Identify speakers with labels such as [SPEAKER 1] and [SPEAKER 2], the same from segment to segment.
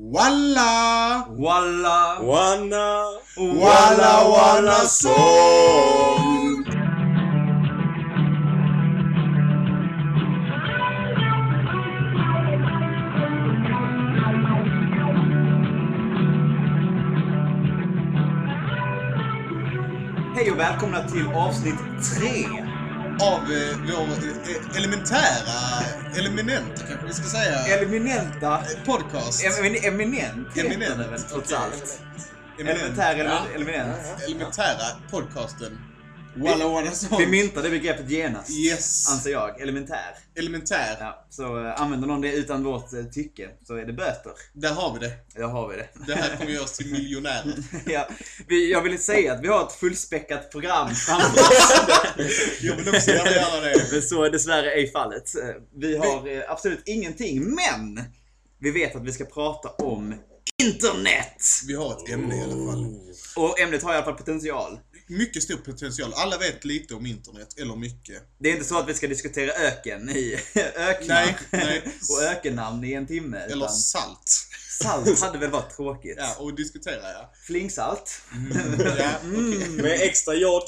[SPEAKER 1] Walla!
[SPEAKER 2] Walla!
[SPEAKER 3] Wanna,
[SPEAKER 1] Walla walla song!
[SPEAKER 2] Hej och välkomna till avsnitt tre.
[SPEAKER 1] Av eh, vår eh, elementära, eleminenta kanske vi ska säga,
[SPEAKER 2] Eminenta.
[SPEAKER 1] eh, podcast.
[SPEAKER 2] Emin, eminent heter
[SPEAKER 1] Eminent,
[SPEAKER 2] det väl trots
[SPEAKER 1] okej.
[SPEAKER 2] allt.
[SPEAKER 1] Eminent.
[SPEAKER 2] Elementär eller
[SPEAKER 3] Ja.
[SPEAKER 2] eminent.
[SPEAKER 1] Elementära podcasten. Walla song.
[SPEAKER 2] Vi myntade begreppet genast.
[SPEAKER 1] Yes.
[SPEAKER 2] Anser jag. Elementär.
[SPEAKER 1] Elementär.
[SPEAKER 2] Ja, så eh, använder någon det utan vårt eh, tycke så är det böter.
[SPEAKER 1] Där har vi det.
[SPEAKER 2] Där har vi det.
[SPEAKER 1] Det här kommer göra oss till miljonärer.
[SPEAKER 2] ja, vi, jag vill säga att vi har ett fullspäckat program framför oss.
[SPEAKER 1] Jag vill också gärna göra det.
[SPEAKER 2] Men så är dessvärre ej fallet. Eh, Vi har eh, absolut ingenting, men vi vet att vi ska prata om internet!
[SPEAKER 1] Vi har ett ämne i alla fall.
[SPEAKER 2] Och ämnet har i alla fall potential.
[SPEAKER 1] Mycket stor potential. Alla vet lite om internet, eller mycket.
[SPEAKER 2] Det är inte så att vi ska diskutera öken i öknar
[SPEAKER 1] Nej, nej.
[SPEAKER 2] och ökennamn i en timme.
[SPEAKER 1] Eller
[SPEAKER 2] Utan
[SPEAKER 1] salt.
[SPEAKER 2] salt hade väl varit tråkigt.
[SPEAKER 1] Ja, och diskutera ja.
[SPEAKER 2] Flingsalt.
[SPEAKER 1] ja okej.
[SPEAKER 3] med extra jod.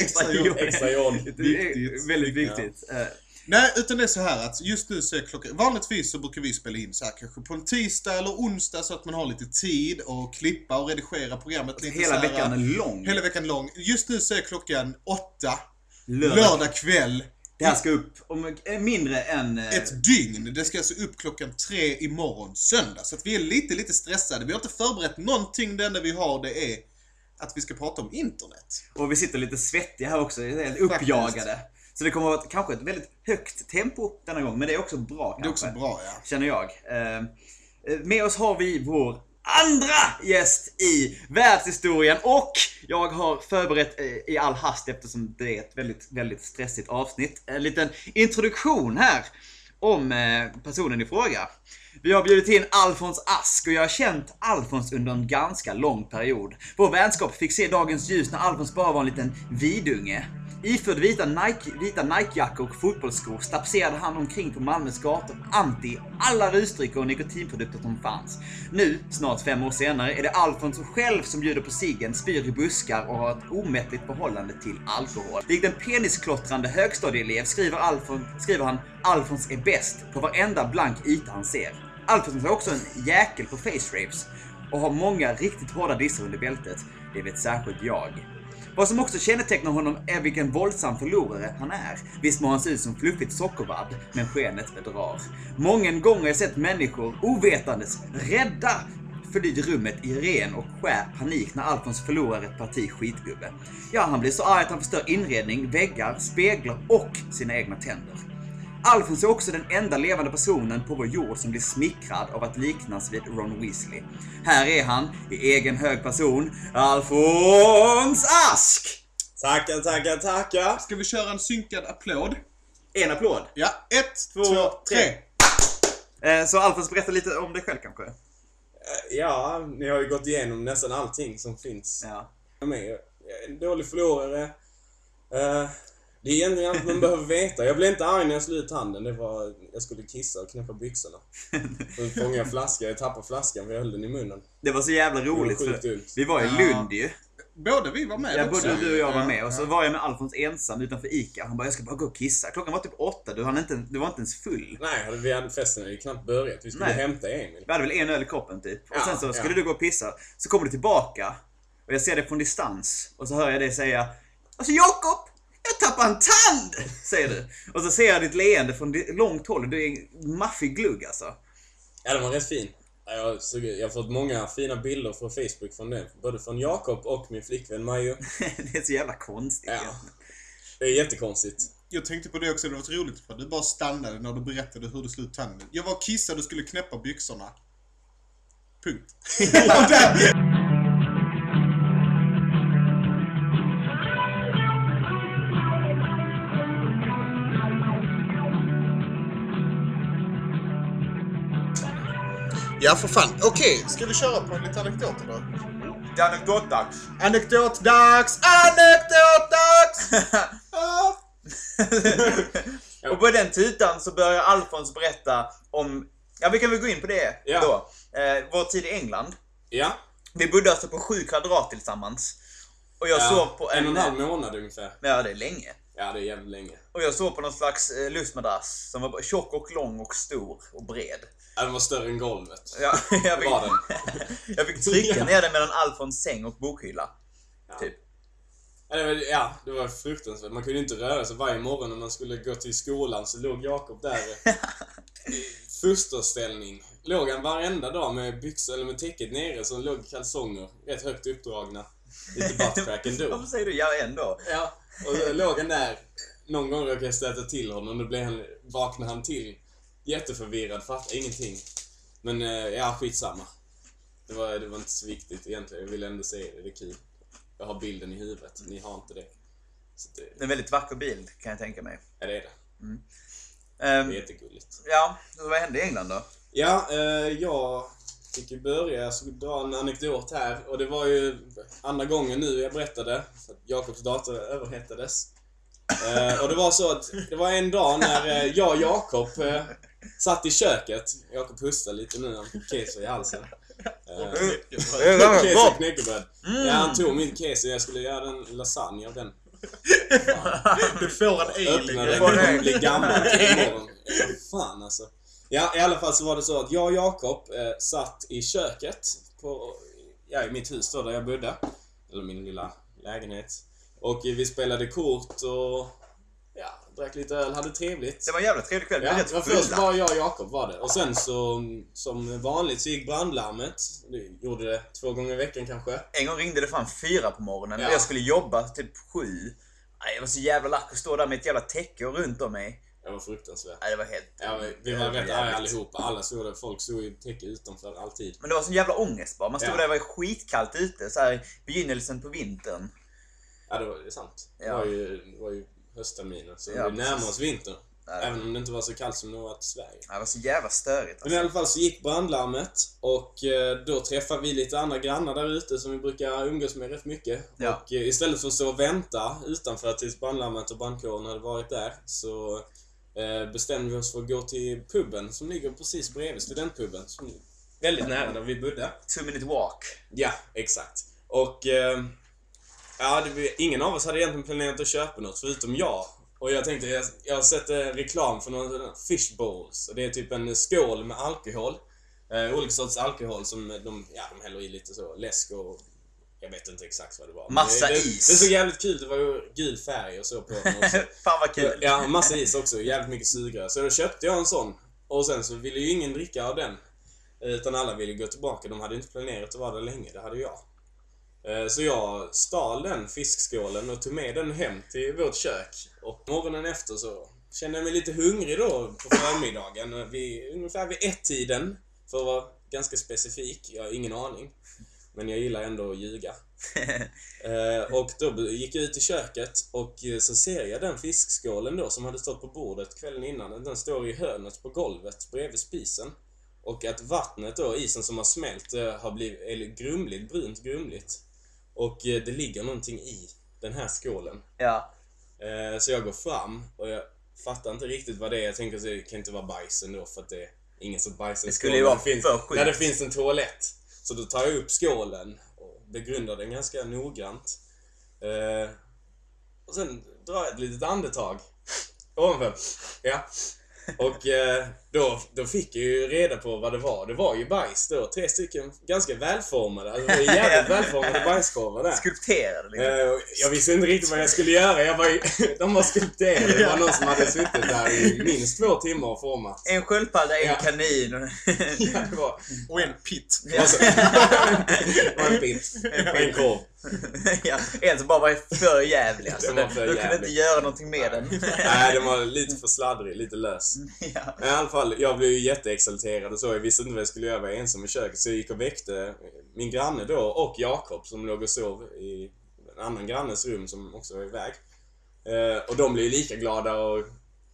[SPEAKER 2] extra
[SPEAKER 1] jord.
[SPEAKER 2] jord.
[SPEAKER 3] Extra jod.
[SPEAKER 2] Det är
[SPEAKER 1] Viktigt.
[SPEAKER 2] väldigt viktigt. Eh,
[SPEAKER 1] Nej, utan det är så här att just nu så är klockan... Vanligtvis så brukar vi spela in så här kanske på en tisdag eller onsdag så att man har lite tid och klippa och redigera programmet lite så
[SPEAKER 2] Hela
[SPEAKER 1] här,
[SPEAKER 2] veckan är lång.
[SPEAKER 1] Hela veckan lång. Just nu så är klockan åtta,
[SPEAKER 2] Lördag.
[SPEAKER 1] lördag kväll.
[SPEAKER 2] Det här ska upp om eh, mindre än... eh,
[SPEAKER 1] Ett dygn. Det ska alltså upp klockan tre imorgon söndag. Så att vi är lite, lite stressade. Vi har inte förberett någonting. Det enda vi har det är att vi ska prata om internet.
[SPEAKER 2] Och vi sitter lite svettiga här också, helt uppjagade. Så det kommer att vara kanske ett väldigt högt tempo denna gång, men det är också bra
[SPEAKER 1] Det är
[SPEAKER 2] kanske.
[SPEAKER 1] också bra ja.
[SPEAKER 2] Känner jag. Eh, eh, Med oss har vi vår andra gäst i världshistorien och jag har förberett eh, i all hast eftersom det är ett väldigt, väldigt stressigt avsnitt. En liten introduktion här om eh, personen i fråga. Vi har bjudit in Alfons Ask och jag har känt Alfons under en ganska lång period. Vår vänskap fick se dagens ljus när Alfons bara var en liten vidunge. Iförd vita Nike, vita Nike-jackor och fotbollsskor stapserade han omkring på Malmös gator anti alla rusdrycker och nikotinprodukter som fanns. Nu, snart fem år senare, är det Alfons själv som bjuder på ciggen, spyr i buskar och har ett omättligt förhållande till alkohol. Likt en penisklottrande högstadieelev skriver, Alfon, skriver han Alfons är bäst på varenda blank yta han ser. Alfons är också en jäkel på face rapes och har många riktigt hårda dissar under bältet. Det vet särskilt jag. Vad som också kännetecknar honom är vilken våldsam förlorare han är. Visst må han se ut som fluffigt sockervadd, men skenet bedrar. Många gånger har jag sett människor, ovetandes, rädda fly rummet i ren och skär panik när Alfons förlorar ett parti skitgubbe. Ja, han blir så arg att han förstör inredning, väggar, speglar och sina egna tänder. Alfons är också den enda levande personen på vår jord som blir smickrad av att liknas vid Ron Weasley. Här är han, i egen hög person, Alfons Ask!
[SPEAKER 3] Tackar, tackar, tackar.
[SPEAKER 1] Ska vi köra en synkad applåd?
[SPEAKER 2] En applåd.
[SPEAKER 1] Ja, ett,
[SPEAKER 2] Två,
[SPEAKER 1] två, tre.
[SPEAKER 2] Eh, Så Alfons, berätta lite om dig själv kanske?
[SPEAKER 3] Eh, Ja, ni har ju gått igenom nästan allting som finns.
[SPEAKER 2] Ja.
[SPEAKER 3] Jag är med. Jag är en dålig förlorare. Det är egentligen allt man behöver veta. Jag blev inte arg när jag slog ut handen. Det var... Jag skulle kissa och knäppa byxorna. Så fångade jag flaskan. Jag tappade flaskan för jag höll den i munnen.
[SPEAKER 2] Det var så jävla roligt
[SPEAKER 3] sjukt
[SPEAKER 2] för vi var i. Lund ju.
[SPEAKER 1] Båda vi var med
[SPEAKER 2] Ja,
[SPEAKER 1] också.
[SPEAKER 2] både du och jag var med och så var jag med Alfons ensam utanför ICA. Han bara, jag ska bara gå och kissa. Klockan var typ åtta, du, hann inte, du var inte ens full.
[SPEAKER 3] Nej, vi hade festen hade ju knappt börjat. Vi skulle
[SPEAKER 2] Nej.
[SPEAKER 3] hämta Emil.
[SPEAKER 2] Vi hade väl en öl i kroppen typ. Och
[SPEAKER 3] Ja,
[SPEAKER 2] sen så skulle
[SPEAKER 3] ja.
[SPEAKER 2] du gå och pissa. Så kommer du tillbaka. Och jag ser dig från distans. Och så hör jag dig säga Alltså Jakob! Tappade en tand! Säger du. Och så ser jag ditt leende från långt håll. Du är en maffig glugg alltså.
[SPEAKER 3] Ja, den var rätt fin. Ja, Jag, såg, jag har fått många fina bilder från Facebook från den. Både från Jakob och min flickvän Majo.
[SPEAKER 2] det är så jävla konstigt.
[SPEAKER 3] Ja. Det är jättekonstigt.
[SPEAKER 1] Jag tänkte på det också, det var roligt för du bara stannade när du berättade hur du slog tanden. Jag var och kissade och skulle knäppa byxorna. Punkt. Ja, för fan. Okej, ska vi köra på lite anekdoter då?
[SPEAKER 2] Det är anekdotdags.
[SPEAKER 1] Anekdotdags! Anekdotdags! Ah.
[SPEAKER 2] Och på den tutan så börjar Alfons berätta om Ja, vi kan väl gå in på det
[SPEAKER 3] Ja.
[SPEAKER 2] då. Eh, vår tid i England.
[SPEAKER 3] Ja.
[SPEAKER 2] Vi bodde alltså på sju kvadrat tillsammans. Och jag
[SPEAKER 3] ja.
[SPEAKER 2] sov på
[SPEAKER 3] en och
[SPEAKER 2] en...
[SPEAKER 3] en halv månad ungefär.
[SPEAKER 2] Ja, det är länge.
[SPEAKER 3] Ja, det är jävligt länge.
[SPEAKER 2] Och jag sov på någon slags eh, luftmadrass som var tjock och lång och stor och bred.
[SPEAKER 3] Den var större än golvet.
[SPEAKER 2] Ja, jag,
[SPEAKER 3] Det var
[SPEAKER 2] fick,
[SPEAKER 3] den.
[SPEAKER 2] jag fick trycka ner den mellan Alfons säng och bokhylla.
[SPEAKER 3] Ja.
[SPEAKER 2] Typ.
[SPEAKER 3] Ja, det var, fruktansvärt. Man kunde inte röra sig varje morgon när man skulle gå till skolan så låg Jakob där i fosterställning. Låg han varenda dag med byxor eller med täcket nere så låg kalsonger rätt högt uppdragna. Lite buttcrack ändå.
[SPEAKER 2] Varför säger du ja ändå?
[SPEAKER 3] Ja, och då låg han där. Någon gång råkade jag stöta till honom. Då blev han, vaknade han till. Jätteförvirrad, fattade ingenting. Men eh, ja, skitsamma. Det var, det var inte så viktigt egentligen. Jag ville ändå säga det. Det är kul. Jag har bilden i huvudet. Ni har inte det. Det,
[SPEAKER 2] Det är en väldigt vacker bild kan jag tänka mig.
[SPEAKER 3] ja, det är det. Det
[SPEAKER 2] Ehm,
[SPEAKER 3] är jättegulligt.
[SPEAKER 2] ja, vad hände i England då?
[SPEAKER 3] Ja, eh, jag fick ju börja. Jag skulle dra en anekdot här. Och det var ju andra gången nu jag berättade. För att Jakobs dator överhettades. Eh, och det var så att det var en dag när eh, jag och Jakob eh, satt i köket. Jakob hustar lite nu, han fick keso i halsen. Eh, keso och knäckebröd. Ja, han tog min keso, jag skulle göra en lasagne av den.
[SPEAKER 1] Du får en alien.
[SPEAKER 2] är
[SPEAKER 3] den
[SPEAKER 2] det?
[SPEAKER 3] blir gammal till imorgon. Fan alltså. Ja, i alla fall så var det så att jag och Jakob eh, satt i köket på, ja, i mitt hus då, där jag bodde. Eller min lilla lägenhet. Och vi spelade kort och ja, drack lite öl, hade trevligt.
[SPEAKER 2] Det var en jävla trevlig kväll. Vi
[SPEAKER 3] Ja,
[SPEAKER 2] var rätt
[SPEAKER 3] först
[SPEAKER 2] fulla.
[SPEAKER 3] bara jag och Jakob var det. Och sen så, som vanligt, så gick brandlarmet. Det gjorde det två gånger i veckan kanske.
[SPEAKER 2] En gång ringde det fan fyra på morgonen
[SPEAKER 3] Ja.
[SPEAKER 2] och jag skulle jobba typ sju. Nej, Jag var så jävla lack att stå där med ett jävla täcke runt om mig.
[SPEAKER 3] Det var fruktansvärt.
[SPEAKER 2] Nej, det var helt...
[SPEAKER 3] Ja, vi- vi var rätt
[SPEAKER 2] jävligt.
[SPEAKER 3] arga allihopa. Alla stod där. Folk stod i täcke utanför alltid.
[SPEAKER 2] Men det var sån jävla ångest bara. Man stod
[SPEAKER 3] Ja.
[SPEAKER 2] där och var skitkallt ute. Så här i begynnelsen på vintern.
[SPEAKER 3] Ja, det var det är sant. Det
[SPEAKER 2] Ja.
[SPEAKER 3] var ju, det var ju höstterminen, så
[SPEAKER 2] Ja,
[SPEAKER 3] vi närmar oss vintern.
[SPEAKER 2] Ja.
[SPEAKER 3] Även om det inte var så kallt som det var i Sverige.
[SPEAKER 2] Det var så jävla störigt
[SPEAKER 3] Men i
[SPEAKER 2] alltså.
[SPEAKER 3] alla fall så gick brandlarmet och eh, då träffade vi lite andra grannar där ute som vi brukar umgås med rätt mycket.
[SPEAKER 2] Ja.
[SPEAKER 3] Och eh, istället för att stå och vänta utanför tills brandlarmet och brandkåren hade varit där så eh, bestämde vi oss för att gå till puben som ligger precis bredvid studentpuben. Som är väldigt nära där vi bodde.
[SPEAKER 2] Two minute walk.
[SPEAKER 3] Ja, exakt. Och ja, det, ingen av oss hade egentligen planerat att köpa något förutom jag. Och jag tänkte, jag, jag har sett eh, reklam för någon fish bowls. Och det är typ en skål med alkohol. Eh, olika sorts alkohol som de, ja, de häller i lite så läsk och jag vet inte exakt vad det var.
[SPEAKER 2] Massa
[SPEAKER 3] det, det,
[SPEAKER 2] is.
[SPEAKER 3] Det såg jävligt kul Det var ju gul färg och så på den också.
[SPEAKER 2] fan vad kul.
[SPEAKER 3] Ja, massa is också. Jävligt mycket sugrör. Så då köpte jag en sån. Och sen så ville ju ingen dricka av den. Utan alla ville gå tillbaka. De hade inte planerat att vara där länge. Det hade jag. Eh, Så jag stal den fiskskålen och tog med den hem till vårt kök. Och morgonen efter så kände jag mig lite hungrig då på förmiddagen. Vid, ungefär vid ett-tiden. För att vara ganska specifik. Jag har ingen aning. Men jag gillar ändå att ljuga. Eh, och då gick jag ut i köket och eh, så ser jag den fiskskålen då som hade stått på bordet kvällen innan. Den står i hörnet på golvet bredvid spisen. Och att vattnet då, isen som har smält, har blivit eller grumligt, brunt grumligt. Och eh, det ligger någonting i den här skålen.
[SPEAKER 2] Ja.
[SPEAKER 3] Eh, Så jag går fram och jag fattar inte riktigt vad det är. Jag tänker att det kan inte vara bajs ändå för att det är ingen som bajsar i
[SPEAKER 2] Det skulle ju vara
[SPEAKER 3] finns,
[SPEAKER 2] för sjukt.
[SPEAKER 3] När det finns en toalett. Så då tar jag upp skålen och begrundar den ganska noggrant. Eh, och sen drar jag ett litet andetag. Ovanför. Ja. Och då, då fick jag ju reda på vad det var. Det var ju bajs då. Tre stycken ganska välformade, alltså jävligt välformade bajskorvar där.
[SPEAKER 2] Skulpterade liksom.
[SPEAKER 3] Eh, och jag visste inte riktigt vad jag skulle göra. Jag var, ju- de var skulpterade. Det var någon som hade suttit där i minst två timmar och format.
[SPEAKER 2] En sköldpadda, en
[SPEAKER 3] Ja.
[SPEAKER 2] kanin och...
[SPEAKER 3] Ja, det var,
[SPEAKER 1] Och en pit.
[SPEAKER 2] Ja.
[SPEAKER 3] och så, var en bit och en korv.
[SPEAKER 2] ja, en som bara var för jävlig alltså.
[SPEAKER 3] Den för
[SPEAKER 2] Du kunde
[SPEAKER 3] jävlig.
[SPEAKER 2] inte göra någonting med den.
[SPEAKER 3] Nej, den var lite för sladdrig, lite lös.
[SPEAKER 2] ja.
[SPEAKER 3] Men i alla fall, jag blev ju jätteexalterad och så. Jag visste inte vad jag skulle göra. Jag var ensam i köket. Så jag gick och väckte min granne då och Jakob som låg och sov i en annan grannes rum som också var iväg. Eh, och de blev ju lika glada och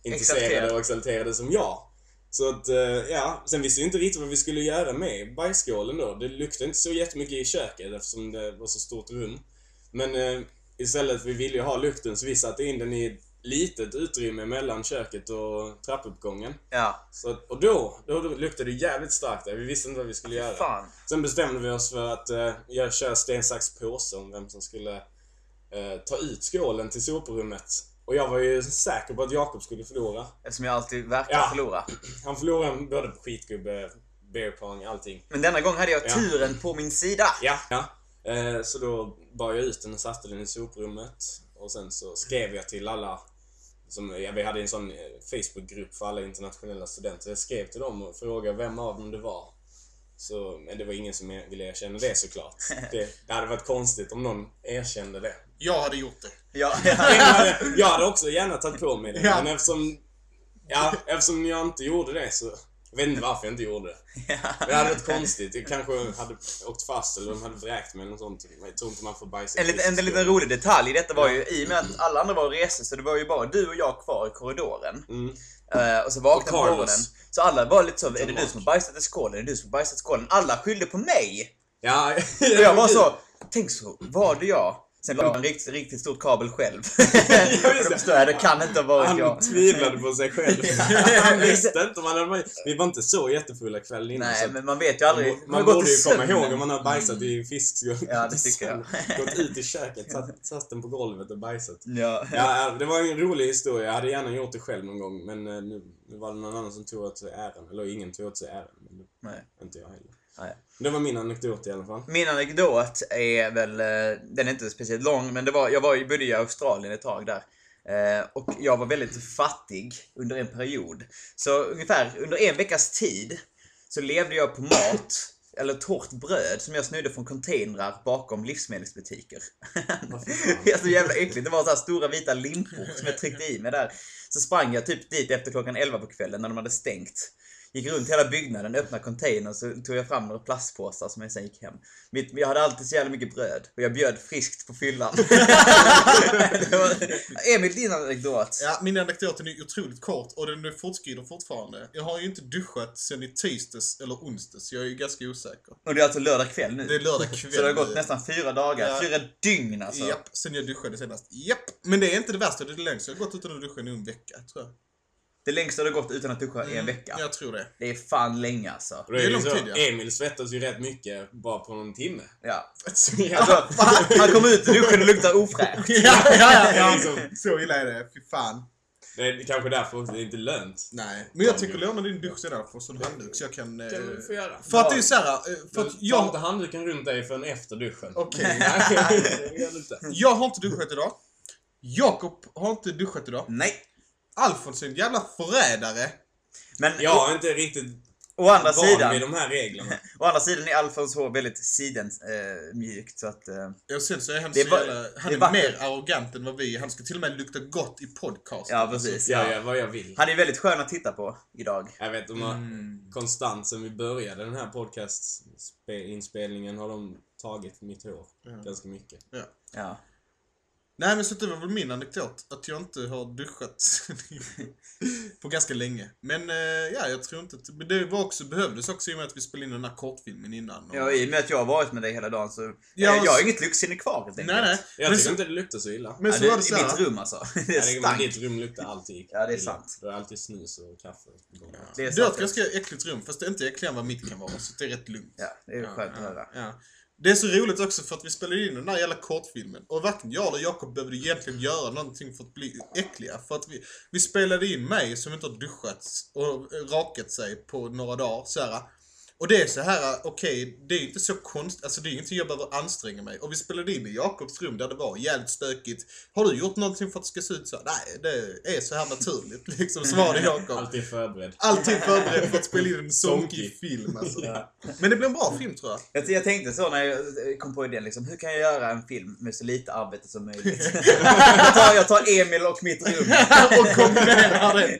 [SPEAKER 3] intresserade
[SPEAKER 2] Exalterade.
[SPEAKER 3] och exalterade som jag. Så att, eh, ja. Sen visste vi inte riktigt vad vi skulle göra med bajsskålen då. Det luktade inte så jättemycket i köket eftersom det var så stort rum. Men eh, istället, vi ville ju ha lukten så vi satte in den i litet utrymme mellan köket och trappuppgången.
[SPEAKER 2] Ja.
[SPEAKER 3] Så, och då, då, luktade det jävligt starkt där. Vi visste inte vad vi skulle göra.
[SPEAKER 2] Fan.
[SPEAKER 3] Sen bestämde vi oss för att eh, jag kör sten, sax, påse om vem som skulle eh, ta ut skålen till soprummet. Och jag var ju säker på att Jakob skulle förlora.
[SPEAKER 2] Eftersom jag alltid verkar
[SPEAKER 3] Ja.
[SPEAKER 2] förlora.
[SPEAKER 3] Han förlorade både på skitgubbe, beer pong, allting.
[SPEAKER 2] Men denna gång hade jag
[SPEAKER 3] Ja.
[SPEAKER 2] turen på min sida.
[SPEAKER 3] Ja. ja. Eh, så då bar jag ut den och satte den i soprummet. Och sen så skrev jag till alla som, ja, vi hade en sån eh, Facebookgrupp för alla internationella studenter. Jag skrev till dem och frågade vem av dem det var. Så, men det var ingen som ville erkänna det såklart. Det, det hade varit konstigt om någon erkände det.
[SPEAKER 1] Jag hade gjort det.
[SPEAKER 2] Ja.
[SPEAKER 3] Jag hade, jag hade också gärna tagit på mig det,
[SPEAKER 1] Ja.
[SPEAKER 3] men eftersom, ja, eftersom jag inte gjorde det så... Jag vet inte varför jag inte gjorde det. Men Det hade varit konstigt. Jag kanske hade åkt fast eller de hade vräkt mig eller något sånt. Jag tror inte man får bajsa
[SPEAKER 2] En, liten, en, liten rolig detalj i detta var ju, i och med att alla andra var och reste, så det var ju bara du och jag kvar i korridoren.
[SPEAKER 3] Mm.
[SPEAKER 2] Eh, och så vaknade på morgonen. Så alla var lite så, är det du som har bajsat i skålen? Är det du som har bajsat i skålen? Alla skyllde på mig!
[SPEAKER 3] Ja,
[SPEAKER 2] Och jag var så, tänk så, var det jag? Sen la en riktigt, riktigt stort kabel själv. förstår jag, det kan inte ha varit jag.
[SPEAKER 3] Han tvivlade på sig själv. Han visste inte om han hade. Vi var inte så jättefulla kvällen innan.
[SPEAKER 2] Nej, men man vet ju aldrig.
[SPEAKER 3] man, man borde ju komma ihåg om man har bajsat i fiskskål.
[SPEAKER 2] Ja, det tycker jag.
[SPEAKER 3] Gått ut i köket, satt, satt den på golvet och bajsat.
[SPEAKER 2] Ja.
[SPEAKER 3] Ja, det var en rolig historia. Jag hade gärna gjort det själv någon gång, men eh, nu, nu var det någon annan som tog åt sig äran. Eller ingen tog åt sig äran, men det,
[SPEAKER 2] Nej.
[SPEAKER 3] inte jag heller.
[SPEAKER 2] Nej.
[SPEAKER 3] Det var min anekdot i alla fall.
[SPEAKER 2] Min anekdot är väl, eh, den är inte speciellt lång, men det var, jag var, ju- bodde i Australien ett tag där. Eh, och jag var väldigt fattig under en period. Så ungefär under en veckas tid så levde jag på mat, eller torrt bröd, som jag snodde från containrar bakom livsmedelsbutiker. det är så jävla äckligt. Det var så här stora vita limpor som jag tryckte i mig där. Så sprang jag typ dit efter klockan 11 på kvällen när de hade stängt. Gick runt hela byggnaden, öppnade containern så tog jag fram några plastpåsar som jag sen gick hem. Mitt, jag hade alltid så jävla mycket bröd och jag bjöd friskt på fyllan. Emil, din anekdot.
[SPEAKER 1] Ja, min anekdot är otroligt kort och den fortskrider fortfarande. Jag har ju inte duschat sen i tisdags eller onsdags. Jag är ju ganska osäker.
[SPEAKER 2] Och det är alltså lördag kväll nu.
[SPEAKER 1] Det är lördag kväll.
[SPEAKER 2] Så det har gått nästan fyra dagar,
[SPEAKER 1] Ja.
[SPEAKER 2] fyra dygn alltså.
[SPEAKER 1] Japp, sen jag duschade senast. Japp! Men det är inte det värsta, det är det längsta. Jag har gått utan att duscha i en vecka, tror jag.
[SPEAKER 2] Det längsta det har gått utan att duscha i en vecka.
[SPEAKER 1] Jag tror det.
[SPEAKER 2] Det är fan länge alltså.
[SPEAKER 3] Och då
[SPEAKER 1] Det är lång
[SPEAKER 3] så,
[SPEAKER 1] tid, ja.
[SPEAKER 3] Emil svettas ju rätt mycket bara på någon timme.
[SPEAKER 2] Ja.
[SPEAKER 1] Ja,
[SPEAKER 2] Alltså, han kommer ut ur duschen och luktar ofräscht.
[SPEAKER 1] ja, ja, ja.
[SPEAKER 3] Liksom.
[SPEAKER 1] Så illa är det. Fy fan.
[SPEAKER 3] Det är kanske därför det är inte lönt.
[SPEAKER 1] Nej. Men jag tänker låna din dusch sedan för sån handduk så jag kan... eh,
[SPEAKER 3] kan du få göra.
[SPEAKER 1] För att det är såhär, eh, för att
[SPEAKER 3] Jag har
[SPEAKER 1] jag...
[SPEAKER 3] inte handduken runt dig förrän efter duschen.
[SPEAKER 1] Okej.
[SPEAKER 3] Det du inte.
[SPEAKER 1] Jag har inte duschat idag. Jakob har inte duschat idag.
[SPEAKER 2] Nej.
[SPEAKER 1] Alfons är en jävla förrädare.
[SPEAKER 2] Men
[SPEAKER 3] Jag är inte riktigt
[SPEAKER 2] å, andra
[SPEAKER 3] van
[SPEAKER 2] sidan,
[SPEAKER 3] vid de här reglerna.
[SPEAKER 2] å andra sidan är Alfons hår väldigt sidens eh, mjukt så att... Eh,
[SPEAKER 1] sen så är han
[SPEAKER 2] Det är
[SPEAKER 1] så
[SPEAKER 2] va-
[SPEAKER 1] jävla, Han
[SPEAKER 2] det
[SPEAKER 1] är
[SPEAKER 2] är
[SPEAKER 1] mer arrogant än vad vi är. Han ska till och med lukta gott i podcast.
[SPEAKER 2] ja, precis.
[SPEAKER 3] Jag
[SPEAKER 2] Ja.
[SPEAKER 3] gör vad jag vill.
[SPEAKER 2] Han är väldigt skön att titta på idag.
[SPEAKER 3] Jag vet, de har
[SPEAKER 1] Mm.
[SPEAKER 3] konstant sen vi började den här podcast-inspelningen har de tagit mitt hår
[SPEAKER 1] Ja.
[SPEAKER 3] ganska mycket.
[SPEAKER 2] Ja.
[SPEAKER 1] Nej men så det var väl min anekdot. Att jag inte har duschat på ganska länge. Men eh, ja, jag tror inte att... Men det var också, behövdes också i och med att vi spelade in den här kortfilmen innan. Och...
[SPEAKER 2] ja, i och med att jag har varit med dig hela dagen så...
[SPEAKER 1] Ja,
[SPEAKER 2] Ja, jag har
[SPEAKER 1] så-
[SPEAKER 2] inget luktsinne kvar helt
[SPEAKER 1] Nej,
[SPEAKER 2] enkelt.
[SPEAKER 1] nej.
[SPEAKER 3] Jag
[SPEAKER 1] Men
[SPEAKER 3] tycker
[SPEAKER 1] så,
[SPEAKER 3] inte det luktar så illa.
[SPEAKER 1] men
[SPEAKER 2] Ja,
[SPEAKER 1] så
[SPEAKER 2] det,
[SPEAKER 1] var det
[SPEAKER 2] I
[SPEAKER 1] så här,
[SPEAKER 2] mitt rum alltså. Det
[SPEAKER 3] men
[SPEAKER 2] stank.
[SPEAKER 3] ditt rum luktar alltid
[SPEAKER 2] Ja, det är
[SPEAKER 3] illa.
[SPEAKER 2] sant.
[SPEAKER 3] Du har alltid snus och kaffe gång.
[SPEAKER 2] Det är
[SPEAKER 1] Det
[SPEAKER 2] sant.
[SPEAKER 1] ett ganska äckligt rum, fast det är inte äckligare än vad mitt kan vara. Så det är rätt lugnt.
[SPEAKER 2] Ja, det är skönt att höra.
[SPEAKER 1] Det är så roligt också för att vi spelade in den där jävla kortfilmen. Och varken jag eller Jakob behövde egentligen göra någonting för att bli äckliga. För att vi, vi spelade in mig som inte har duschat och rakat sig på några dagar. Så här. Och det är så här, okej, det är inte så konstigt, alltså det är ingenting jag behöver anstränga mig. Och vi spelade in i Jakobs rum där det var jävligt stökigt. Har du gjort någonting för att det ska se ut så? Nej, det är så här naturligt. Liksom svarade Jakob.
[SPEAKER 3] Alltid förberedd.
[SPEAKER 1] Alltid förberedd för att spela in en sonkig
[SPEAKER 3] Sonkig.
[SPEAKER 1] film alltså.
[SPEAKER 3] Ja.
[SPEAKER 1] Men det blir en bra film tror jag.
[SPEAKER 2] Jag, jag tänkte så när jag kom på idén, liksom, hur kan jag göra en film med så lite arbete som möjligt? jag, tar, jag tar Emil och mitt rum.
[SPEAKER 1] och kombinerar det.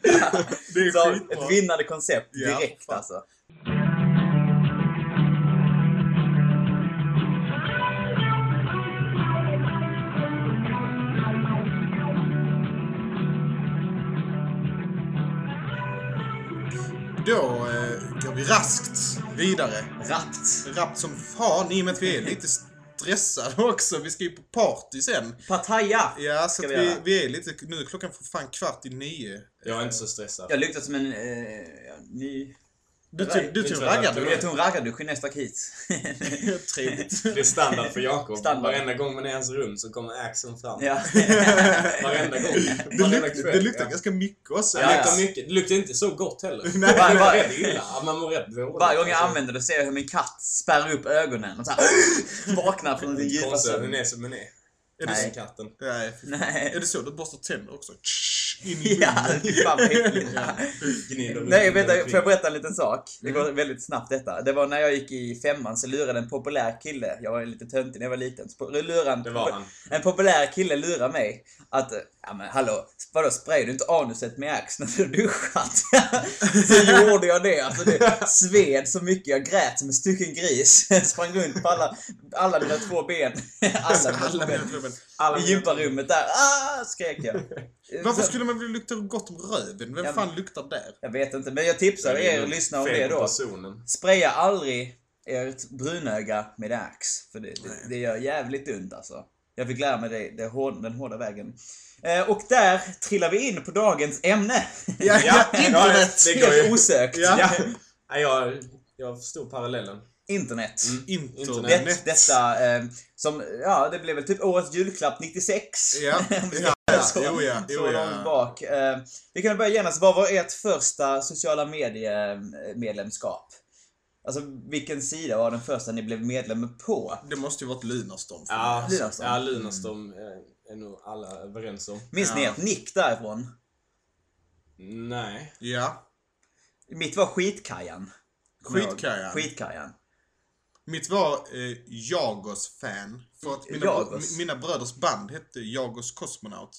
[SPEAKER 1] Det är
[SPEAKER 2] Så,
[SPEAKER 1] skitbra.
[SPEAKER 2] ett vinnande koncept
[SPEAKER 1] Ja,
[SPEAKER 2] direkt
[SPEAKER 1] fan.
[SPEAKER 2] alltså.
[SPEAKER 1] Raskt vidare.
[SPEAKER 2] Rappt.
[SPEAKER 1] Rappt som fan i och med att vi är lite stressad också. Vi ska ju på party sen.
[SPEAKER 2] Pattaya!
[SPEAKER 1] Ja, så
[SPEAKER 2] Ska
[SPEAKER 1] att
[SPEAKER 2] vi
[SPEAKER 1] vi,
[SPEAKER 2] göra.
[SPEAKER 1] vi är lite... Nu är klockan för fan kvart i nio.
[SPEAKER 3] Jag är inte så stressad.
[SPEAKER 2] Jag luktar som en eh, ny...
[SPEAKER 1] Du tog, du tog
[SPEAKER 3] Inte
[SPEAKER 1] raggardusch.
[SPEAKER 2] Jag tog en raggardusch jag stack hit.
[SPEAKER 1] Trevligt.
[SPEAKER 3] Det är standard för Jakob.
[SPEAKER 2] Standard.
[SPEAKER 3] Varenda gång man är i hans rum så kommer axeln fram.
[SPEAKER 2] ja.
[SPEAKER 3] Varenda gång.
[SPEAKER 1] Det,
[SPEAKER 3] Varenda kväll.
[SPEAKER 1] det luktar
[SPEAKER 3] Ja.
[SPEAKER 1] ganska mycket också.
[SPEAKER 3] Det
[SPEAKER 2] Ja,
[SPEAKER 3] luktar
[SPEAKER 2] ja.
[SPEAKER 3] mycket. Det luktar inte så gott heller.
[SPEAKER 1] Nej,
[SPEAKER 3] Man
[SPEAKER 2] nej.
[SPEAKER 3] mår rätt illa. Man mår rätt dåligt.
[SPEAKER 2] Varje gång jag
[SPEAKER 3] Alltså,
[SPEAKER 2] använder det ser jag hur min katt spärrar upp ögonen och så här, vaknar från den djupa
[SPEAKER 3] att den är som den är.
[SPEAKER 1] Är det
[SPEAKER 2] Nej.
[SPEAKER 1] så?
[SPEAKER 3] Katten.
[SPEAKER 1] Nej.
[SPEAKER 2] Nej.
[SPEAKER 1] Är det så du borstar tänder också? I
[SPEAKER 2] Ja,
[SPEAKER 1] munnen.
[SPEAKER 2] fy fan vad äckligt. Nej, vänta, får jag berätta en liten sak? Det
[SPEAKER 1] Mm.
[SPEAKER 2] går väldigt snabbt detta. Det var när jag gick i femman så lurade en populär kille, jag var lite töntig när jag var liten, så lurade en,
[SPEAKER 3] han.
[SPEAKER 2] en populär kille lurade mig att, ja men hallå, vadå sprayar du inte anuset med Axe när du duschat? så gjorde jag det, alltså det sved så mycket, jag grät som en stycken gris. Sprang runt på alla, alla mina två ben. alla mina två ben. I gymparummet där, ah, skrek jag.
[SPEAKER 1] Varför skulle man vilja lukta gott om röven? Vem
[SPEAKER 2] Ja,
[SPEAKER 1] fan luktar där?
[SPEAKER 2] Jag vet inte, men jag tipsar er lyssnare om
[SPEAKER 3] Fel
[SPEAKER 2] det
[SPEAKER 3] på
[SPEAKER 2] då.
[SPEAKER 3] personen.
[SPEAKER 2] Spraya aldrig ert brunöga med Axe. För det, det, det gör jävligt ont alltså. Jag fick lära mig det, det hård, den hårda vägen. Eh, och där trillar vi in på dagens ämne.
[SPEAKER 1] Ja, ja, internet!
[SPEAKER 3] det går
[SPEAKER 2] Helt
[SPEAKER 3] ju.
[SPEAKER 2] osökt.
[SPEAKER 1] Ja.
[SPEAKER 3] Ja. Nej, jag, jag förstod parallellen.
[SPEAKER 2] Internet.
[SPEAKER 3] Mm.
[SPEAKER 1] Internet.
[SPEAKER 2] Det, detta eh, som, ja det blev väl typ årets julklapp 96.
[SPEAKER 1] Ja, ja, ja,
[SPEAKER 2] så,
[SPEAKER 1] jo, ja,
[SPEAKER 2] så
[SPEAKER 1] jo,
[SPEAKER 2] långt
[SPEAKER 1] ja.
[SPEAKER 2] bak. Eh, vi kan börja genast, vad var ert första sociala mediemedlemskap? Alltså vilken sida var den första ni blev medlem på?
[SPEAKER 1] Det måste ju varit Lunarstorm.
[SPEAKER 3] Ja.
[SPEAKER 2] Lunarstorm.
[SPEAKER 3] ja Lunarstorm eh, är nog alla överens om.
[SPEAKER 2] Minns ni
[SPEAKER 1] Ja.
[SPEAKER 2] ert nick därifrån?
[SPEAKER 3] Nej.
[SPEAKER 1] Ja.
[SPEAKER 2] Mitt var Skitkajan.
[SPEAKER 1] Skitkajan.
[SPEAKER 2] Skitkajan.
[SPEAKER 1] Mitt var eh, Jagos-fan. För att mina,
[SPEAKER 2] Jagos?
[SPEAKER 1] mi- mina bröders band hette Jagos Cosmonaut.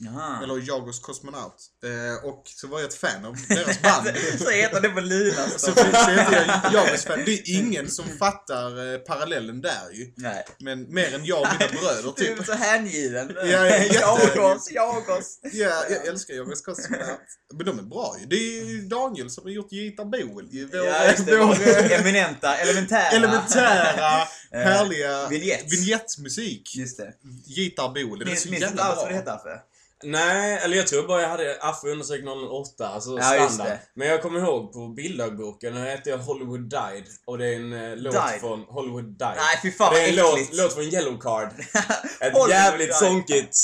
[SPEAKER 2] Jaha.
[SPEAKER 1] Eller Jagos Cosmonaut. Eh, och så var jag ett fan av deras band.
[SPEAKER 2] så heter det på
[SPEAKER 1] Så,
[SPEAKER 2] Lunarstorm.
[SPEAKER 1] så heter jag Jagos fan. Det är ingen som fattar eh, parallellen där ju.
[SPEAKER 2] Nej.
[SPEAKER 1] Men mer än jag och mina bröder
[SPEAKER 2] Du är
[SPEAKER 1] typ.
[SPEAKER 2] så hängiven.
[SPEAKER 1] Ja, jag är jätte-
[SPEAKER 2] Jagos, Jagos.
[SPEAKER 1] Ja, jag älskar Jagos Cosmonaut. Men de är bra ju. Det är Daniel som har gjort Gita Boel ju. Vår,
[SPEAKER 2] Ja, just det.
[SPEAKER 1] vår, eh,
[SPEAKER 2] Eminenta, elementära.
[SPEAKER 1] elementära, härliga
[SPEAKER 2] vignett.
[SPEAKER 1] vignettmusik.
[SPEAKER 2] Just det.
[SPEAKER 1] Gitar Boel. Den är
[SPEAKER 2] Minns
[SPEAKER 1] så
[SPEAKER 2] minns inte
[SPEAKER 1] jävla
[SPEAKER 2] alls vad det
[SPEAKER 1] bra.
[SPEAKER 2] hette Affe?
[SPEAKER 3] Nej, eller jag tror bara jag hade Affe undersök 008, alltså
[SPEAKER 2] Ja,
[SPEAKER 3] standard. Men jag kommer ihåg på bilddagboken, den hette Hollywood Died. Och det är en eh, låt
[SPEAKER 2] Died?
[SPEAKER 3] från Hollywood Died.
[SPEAKER 2] Nej, fy fan
[SPEAKER 3] det är en låt, låt från Yellow Card. Ett jävligt
[SPEAKER 2] Died.
[SPEAKER 3] sonkigt...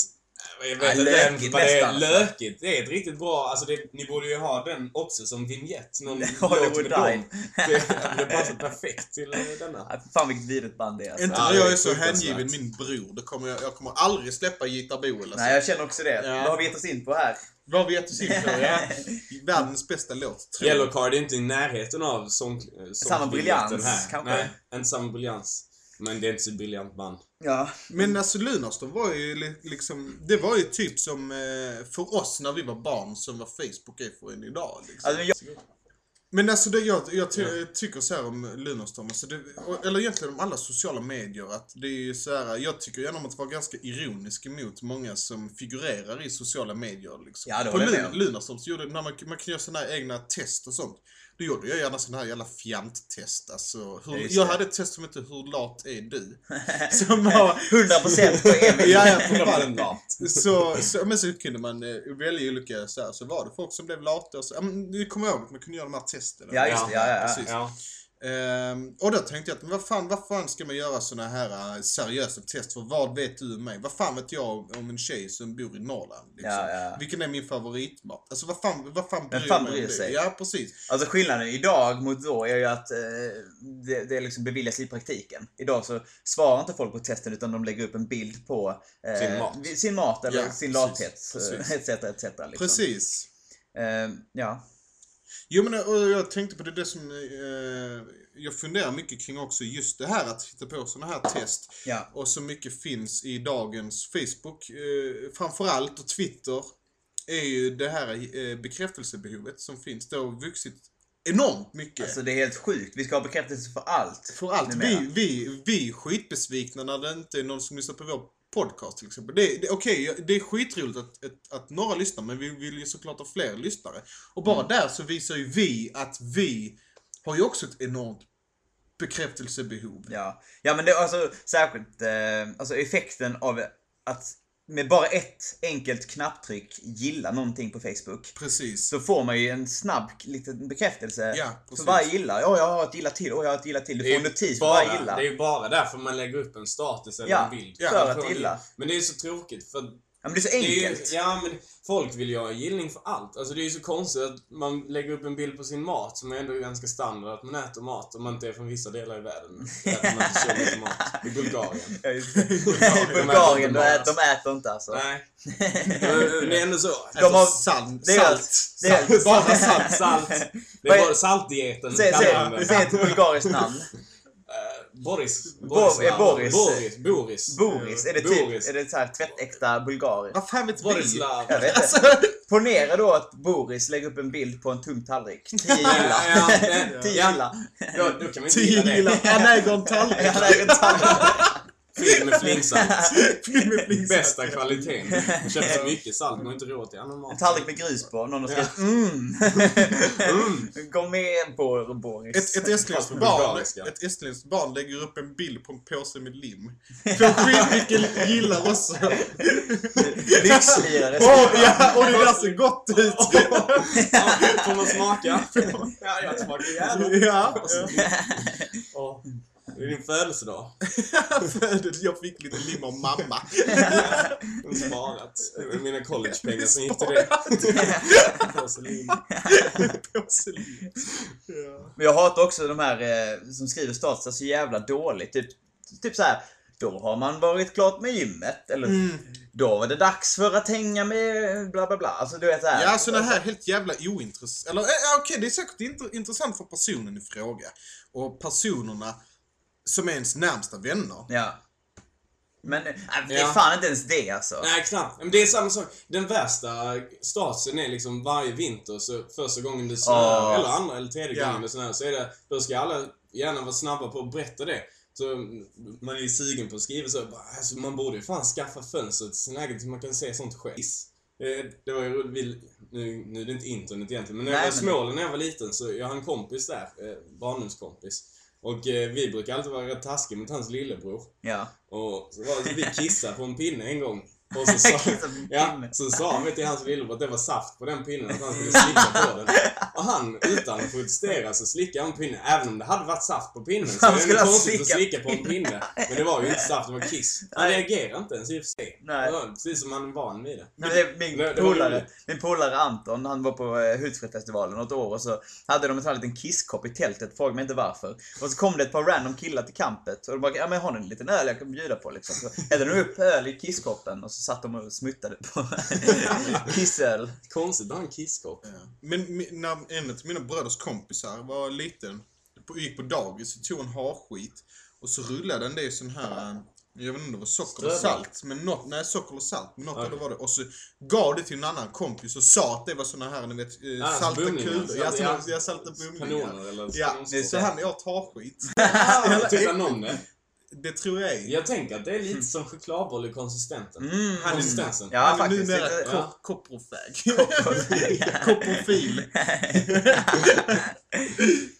[SPEAKER 3] Jag vet
[SPEAKER 2] Ja,
[SPEAKER 3] inte
[SPEAKER 2] lökigt
[SPEAKER 3] ens vad det är.
[SPEAKER 2] nästan.
[SPEAKER 3] Lökigt. Det är ett riktigt bra... Alltså det, ni borde ju ha den också som vignett. Någon
[SPEAKER 2] Hollywood
[SPEAKER 3] låt med dem.
[SPEAKER 2] Died.
[SPEAKER 3] Det, det passar perfekt till eh, denna.
[SPEAKER 2] Ja, fan vilket vidrigt band det är. Alltså.
[SPEAKER 1] Inte
[SPEAKER 3] Ja,
[SPEAKER 1] när jag
[SPEAKER 3] är
[SPEAKER 1] så hängiven min bror. Det kommer jag, jag kommer aldrig släppa Gita Boel. Alltså.
[SPEAKER 2] Nej, jag känner också det.
[SPEAKER 1] Ja.
[SPEAKER 2] Vad har vi gett oss in på här?
[SPEAKER 1] Vad vet du sin på? Ja. Världens bästa låt. tror jag.
[SPEAKER 3] Yellow Card är inte i närheten av sång, eh,
[SPEAKER 2] Samma briljans, kanske?
[SPEAKER 3] Nej, inte samma briljans. Men det är inte så briljant band.
[SPEAKER 2] Ja.
[SPEAKER 1] Men alltså Lunarstorm var ju li- liksom, det var ju typ som eh, för oss när vi var barn som var Facebook är för en idag. Liksom.
[SPEAKER 2] Alltså, jag,
[SPEAKER 1] Men alltså det, jag, jag ty tycker så här om Lunarstorm, alltså det, eller egentligen om alla sociala medier, att det är så här, jag tycker gärna om att vara ganska ironisk emot många som figurerar i sociala medier. Liksom.
[SPEAKER 2] Ja, det
[SPEAKER 1] På Lun-. Lunarstorm så gjorde, när man, man kan göra sådana egna test och sånt. Då gjorde jag gärna sådana här jävla fjanttest. Alltså,
[SPEAKER 2] Ja,
[SPEAKER 1] hur,
[SPEAKER 2] just
[SPEAKER 1] jag hade ett test som hette Hur lat är du? Som var,
[SPEAKER 2] 100% på Emil.
[SPEAKER 1] Ja, ja, för fan.
[SPEAKER 3] 100%
[SPEAKER 1] så, så, men så kunde man eh, välja olika så här, så var det folk som blev lata och så, ja, men, ni kommer ihåg att man kunde göra de här testerna.
[SPEAKER 2] Ja, just det. Ja, ja, ja.
[SPEAKER 1] Ehm, och då tänkte jag att, men vad fan, vad fan ska man göra såna här eh, seriösa test för? Vad vet du om mig? Vad fan vet jag om en tjej som bor i Norrland? Liksom?
[SPEAKER 2] Ja, ja.
[SPEAKER 1] Vilken är min favoritmat? Alltså vad fan, vad fan bryr
[SPEAKER 2] fan bryr sig?
[SPEAKER 1] Ja, precis.
[SPEAKER 2] Alltså skillnaden idag mot då är ju att eh, det, det liksom beviljas i praktiken. Idag så svarar inte folk på testen utan de lägger upp en bild på eh,
[SPEAKER 3] Sin mat.
[SPEAKER 2] sin mat eller
[SPEAKER 1] Ja,
[SPEAKER 2] sin
[SPEAKER 1] precis,
[SPEAKER 2] lathet eh,
[SPEAKER 1] precis.
[SPEAKER 2] etc. etc. Liksom.
[SPEAKER 1] Precis.
[SPEAKER 2] Eh, ja.
[SPEAKER 1] Jo men och jag tänkte på det, det som eh, jag funderar mycket kring också, just det här att hitta på såna här test.
[SPEAKER 2] Ja.
[SPEAKER 1] Och så mycket finns i dagens Facebook, eh, framförallt och Twitter, är ju det här eh, bekräftelsebehovet som finns. Det har vuxit enormt mycket.
[SPEAKER 2] Alltså det är helt sjukt. Vi ska ha bekräftelse för allt.
[SPEAKER 1] För allt.
[SPEAKER 2] numera.
[SPEAKER 1] Vi, vi, vi är skitbesvikna när det inte är någon som lyssnar på vår podcast till exempel. Det, det, Okej, det är skitroligt att, att, att några lyssnar, men vi vill ju såklart ha fler lyssnare. Och bara
[SPEAKER 2] Mm.
[SPEAKER 1] där så visar ju vi att vi har ju också ett enormt bekräftelsebehov.
[SPEAKER 2] Ja, ja men det är alltså särskilt eh, alltså effekten av att med bara ett enkelt knapptryck gilla någonting på Facebook.
[SPEAKER 1] Precis.
[SPEAKER 2] Så får man ju en snabb liten bekräftelse
[SPEAKER 1] Ja,
[SPEAKER 2] för
[SPEAKER 1] precis.
[SPEAKER 2] varje gilla. Ja, jag har ett gilla till. Och jag har ett gilla till. Du
[SPEAKER 3] Det
[SPEAKER 2] får en
[SPEAKER 3] ju
[SPEAKER 2] notis för
[SPEAKER 3] bara,
[SPEAKER 2] varje gilla.
[SPEAKER 3] Det är ju bara därför man lägger upp en status eller
[SPEAKER 2] Ja,
[SPEAKER 3] en bild.
[SPEAKER 1] ja,
[SPEAKER 2] för att gilla.
[SPEAKER 3] Men det är så tråkigt för
[SPEAKER 2] men det är så
[SPEAKER 3] det är ju,
[SPEAKER 2] enkelt.
[SPEAKER 3] Ja men folk vill ju ha gillning för allt. Alltså det är ju så konstigt att man lägger upp en bild på sin mat som är ändå ganska standard att man äter mat om man inte är från vissa delar i världen. Äter man inte så mycket mat. I Bulgarien.
[SPEAKER 2] Ja, just det.
[SPEAKER 3] Bulgarien,
[SPEAKER 2] Bulgarien,
[SPEAKER 3] de
[SPEAKER 2] de
[SPEAKER 3] äter
[SPEAKER 2] de äter inte alltså.
[SPEAKER 3] Nej. Det är ändå så.
[SPEAKER 2] De har-
[SPEAKER 1] Alltså, salt.
[SPEAKER 2] det är-
[SPEAKER 1] salt.
[SPEAKER 2] det är-
[SPEAKER 1] salt. Bara salt.
[SPEAKER 3] Salt. Det är bara saltdieten.
[SPEAKER 2] Säg ett bulgariskt namn.
[SPEAKER 3] Eh, Boris.
[SPEAKER 2] Bo- är Boris-
[SPEAKER 3] Boris. Boris.
[SPEAKER 2] Boris. Är det typ
[SPEAKER 3] Boris.
[SPEAKER 2] är det så här tvättäkta bulgarer?
[SPEAKER 1] Vad fan vet vi?
[SPEAKER 3] Borislav.
[SPEAKER 2] Jag vet
[SPEAKER 1] Alltså,
[SPEAKER 2] inte. Ponera då att Boris lägger upp en bild på en tom tallrik. Tio
[SPEAKER 3] Ja,
[SPEAKER 2] gilla.
[SPEAKER 3] ja, ja.
[SPEAKER 2] Tio
[SPEAKER 3] Ja.
[SPEAKER 2] gilla.
[SPEAKER 3] Då, då kan man inte
[SPEAKER 1] Tio
[SPEAKER 3] gilla
[SPEAKER 1] gillar.
[SPEAKER 3] det.
[SPEAKER 1] Han äger en tallrik.
[SPEAKER 2] Han lägger en tallrik.
[SPEAKER 3] Film med flingsalt.
[SPEAKER 1] Med flingsalt.
[SPEAKER 3] Bästa kvaliteten. Köpt så mycket salt, man har inte råd till annan
[SPEAKER 2] En
[SPEAKER 3] mat.
[SPEAKER 2] tallrik med grus på. Någon har skrivit mm. Gå med på Boris.
[SPEAKER 1] Ett, ett estländskt barn, ett estländskt barn lägger upp en bild på en påse med lim. Får skitmycket gillar också.
[SPEAKER 2] Lyxlirare.
[SPEAKER 1] Åh ja, och det där ser gott ut.
[SPEAKER 3] Ja, får man smaka? Ja, jag smakar jävligt.
[SPEAKER 1] Ja, ja.
[SPEAKER 3] Det är din födelsedag.
[SPEAKER 1] Jag fick lite lim av mamma.
[SPEAKER 3] Sparat. Mina collegepengar som gick till det.
[SPEAKER 1] Ja.
[SPEAKER 2] Men jag hatar också de här eh, som skriver statusar så jävla dåligt. Typ, typ så här. Då har man varit klart med gymmet. Eller
[SPEAKER 1] Mm.
[SPEAKER 2] då var det dags för att hänga med bla bla bla. Alltså du vet så här.
[SPEAKER 1] Ja, såna här helt jävla ointressant. Eller eh, okej, det är säkert int- intressant för personen i fråga. Och personerna som är ens närmsta vänner.
[SPEAKER 2] Ja. Men äh, det är
[SPEAKER 3] Ja.
[SPEAKER 2] fan inte ens det alltså.
[SPEAKER 3] Nej, knappt. Men det är samma sak. Den värsta statusen är liksom varje vinter, så första gången det snöar,
[SPEAKER 2] Ja.
[SPEAKER 3] eller andra eller tredje
[SPEAKER 1] Ja.
[SPEAKER 3] gången det snöar, så är det, då ska alla gärna vara snabba på att berätta det. Så man är ju sugen på att skriva så, bara, alltså, man borde ju fan skaffa fönster till sin lägenhet så man kan se sånt skit. Eh, Det var ju vi- nu, nu är det inte internet egentligen, men när jag
[SPEAKER 2] Nej,
[SPEAKER 3] var i Småland när jag var liten så jag har en kompis där, eh, barndomskompis. Och eh, vi brukar alltid vara rätt taskiga mot hans lillebror.
[SPEAKER 2] Ja.
[SPEAKER 3] Och så var det, vi kissade på en pinne en gång. Och så sa, ja, så sa vi till hans lillebror att det var saft på den pinnen, att han skulle slicka på den. Och han, utan att protestera, så slickade han pinnen. Även om det hade varit saft på pinnen så
[SPEAKER 2] Han
[SPEAKER 3] är det konstigt att slicka på en pinne. Men det var ju inte saft, det var kiss. Han reagerade inte ens i och för sig.
[SPEAKER 2] Nej.
[SPEAKER 3] Det var precis som han är van vid det.
[SPEAKER 2] Men det min,
[SPEAKER 3] Det- det
[SPEAKER 2] polare, min polare Anton, han var på eh, Hultsfredsfestivalen något år och så hade de en sån här liten kisskopp i tältet, fråga mig inte varför. Och så kom det ett par random killar till campet och de bara ja men har ni en liten öl jag kan bjuda på liksom. Så hällde de upp öl i kisskoppen och så satt de och smuttade på kissöl.
[SPEAKER 3] Konstigt att ha en kisskopp.
[SPEAKER 1] Men mi- när en av mina bröders kompisar var liten, på- gick på dagis, så tog en harskit och så rullade den det i sån här, eh, jag vet inte om det var socker och salt, men något, nej socker och salt, men något
[SPEAKER 3] Okej.
[SPEAKER 1] av det var det. Och så gav det till en annan kompis och sa att det var såna här, ni vet, eh,
[SPEAKER 3] Ah,
[SPEAKER 1] salta
[SPEAKER 3] bumlingar.
[SPEAKER 1] kulor. Ja,
[SPEAKER 3] Salta-
[SPEAKER 1] såna,
[SPEAKER 3] ja.
[SPEAKER 1] ja, salta bumlingar.
[SPEAKER 3] Kanoner eller
[SPEAKER 1] Ja, så han åt harskit.
[SPEAKER 3] Tyckte han om det?
[SPEAKER 1] Tror jag är.
[SPEAKER 3] Jag tänker att det är lite som chokladboll i konsistenten.
[SPEAKER 2] Mm.
[SPEAKER 3] Konsistensen.
[SPEAKER 2] Ja,
[SPEAKER 1] Han är
[SPEAKER 2] faktiskt.
[SPEAKER 1] numera
[SPEAKER 2] Lite-
[SPEAKER 1] ko-
[SPEAKER 3] Ja.
[SPEAKER 1] koprofag. Koprofil.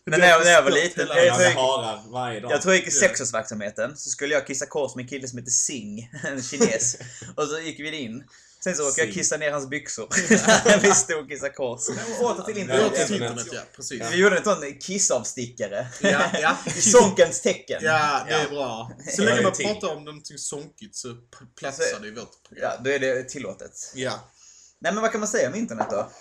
[SPEAKER 2] Men när jag, när jag var liten, jag,
[SPEAKER 3] Jag varje dag.
[SPEAKER 2] jag tror jag gick i sexårsverksamheten, så skulle jag kissa kors med en kille som heter Sing, en kines. Och så gick vi in. Sen så råkade jag kissa ner hans byxor. vi stod och kissade kors. Åter till internet.
[SPEAKER 1] ja. Precis.
[SPEAKER 2] Vi gjorde en sån kissavstickare.
[SPEAKER 1] Ja, ja.
[SPEAKER 2] I sonkens tecken.
[SPEAKER 1] Ja, det är bra. Så länge man pratar om någonting sonkigt så platsar det i vårt program.
[SPEAKER 2] Ja, då är det tillåtet.
[SPEAKER 1] Ja.
[SPEAKER 2] Nej men vad kan man säga om internet då?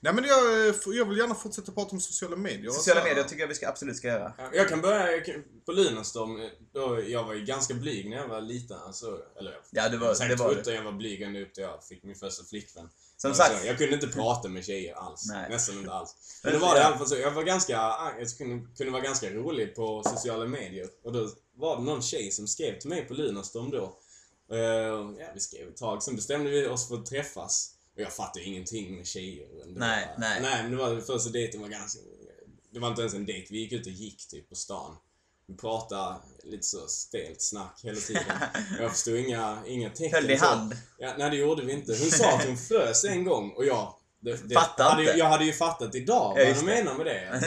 [SPEAKER 1] Nej men jag, eh, jag vill gärna fortsätta prata om sociala medier.
[SPEAKER 2] Sociala
[SPEAKER 1] Alltså,
[SPEAKER 2] medier tycker jag vi ska absolut ska göra.
[SPEAKER 3] Ja, Jag kan börja jag kan- på Lunarstorm. Då jag var ju ganska blyg när jag var liten. Alltså, eller
[SPEAKER 2] Ja, det var-
[SPEAKER 3] säkert
[SPEAKER 2] det var du.
[SPEAKER 3] 17, jag var blyg ända upp till jag fick min första flickvän.
[SPEAKER 2] Som
[SPEAKER 3] Alltså,
[SPEAKER 2] sagt,
[SPEAKER 3] Jag kunde inte prata med tjejer alls.
[SPEAKER 2] Nej.
[SPEAKER 3] Nästan inte alls. Men då var det i alla fall så. Jag var ganska, jag kunde, kunde vara ganska rolig på sociala medier. Och då var det någon tjej som skrev till mig på Lunarstorm då. Eh, ja, vi skrev ett tag. Sen bestämde vi oss för att träffas. Och jag fattade ingenting med tjejer.
[SPEAKER 2] Nej,
[SPEAKER 3] var,
[SPEAKER 2] nej.
[SPEAKER 3] Nej, men det var första dejten var ganska... Det var inte ens en dejt. Vi gick ut och gick typ på stan. Vi pratade lite så stelt snack hela tiden. Jag förstod inga, inga tecken.
[SPEAKER 2] höll i
[SPEAKER 3] så.
[SPEAKER 2] hand.
[SPEAKER 3] Ja, nej, det gjorde vi inte. Hon sa att hon frös en gång och jag Det, det,
[SPEAKER 2] Fattar
[SPEAKER 3] hade,
[SPEAKER 2] inte.
[SPEAKER 3] Jag hade ju fattat idag
[SPEAKER 2] Ja,
[SPEAKER 3] vad
[SPEAKER 2] just
[SPEAKER 3] de menar med det.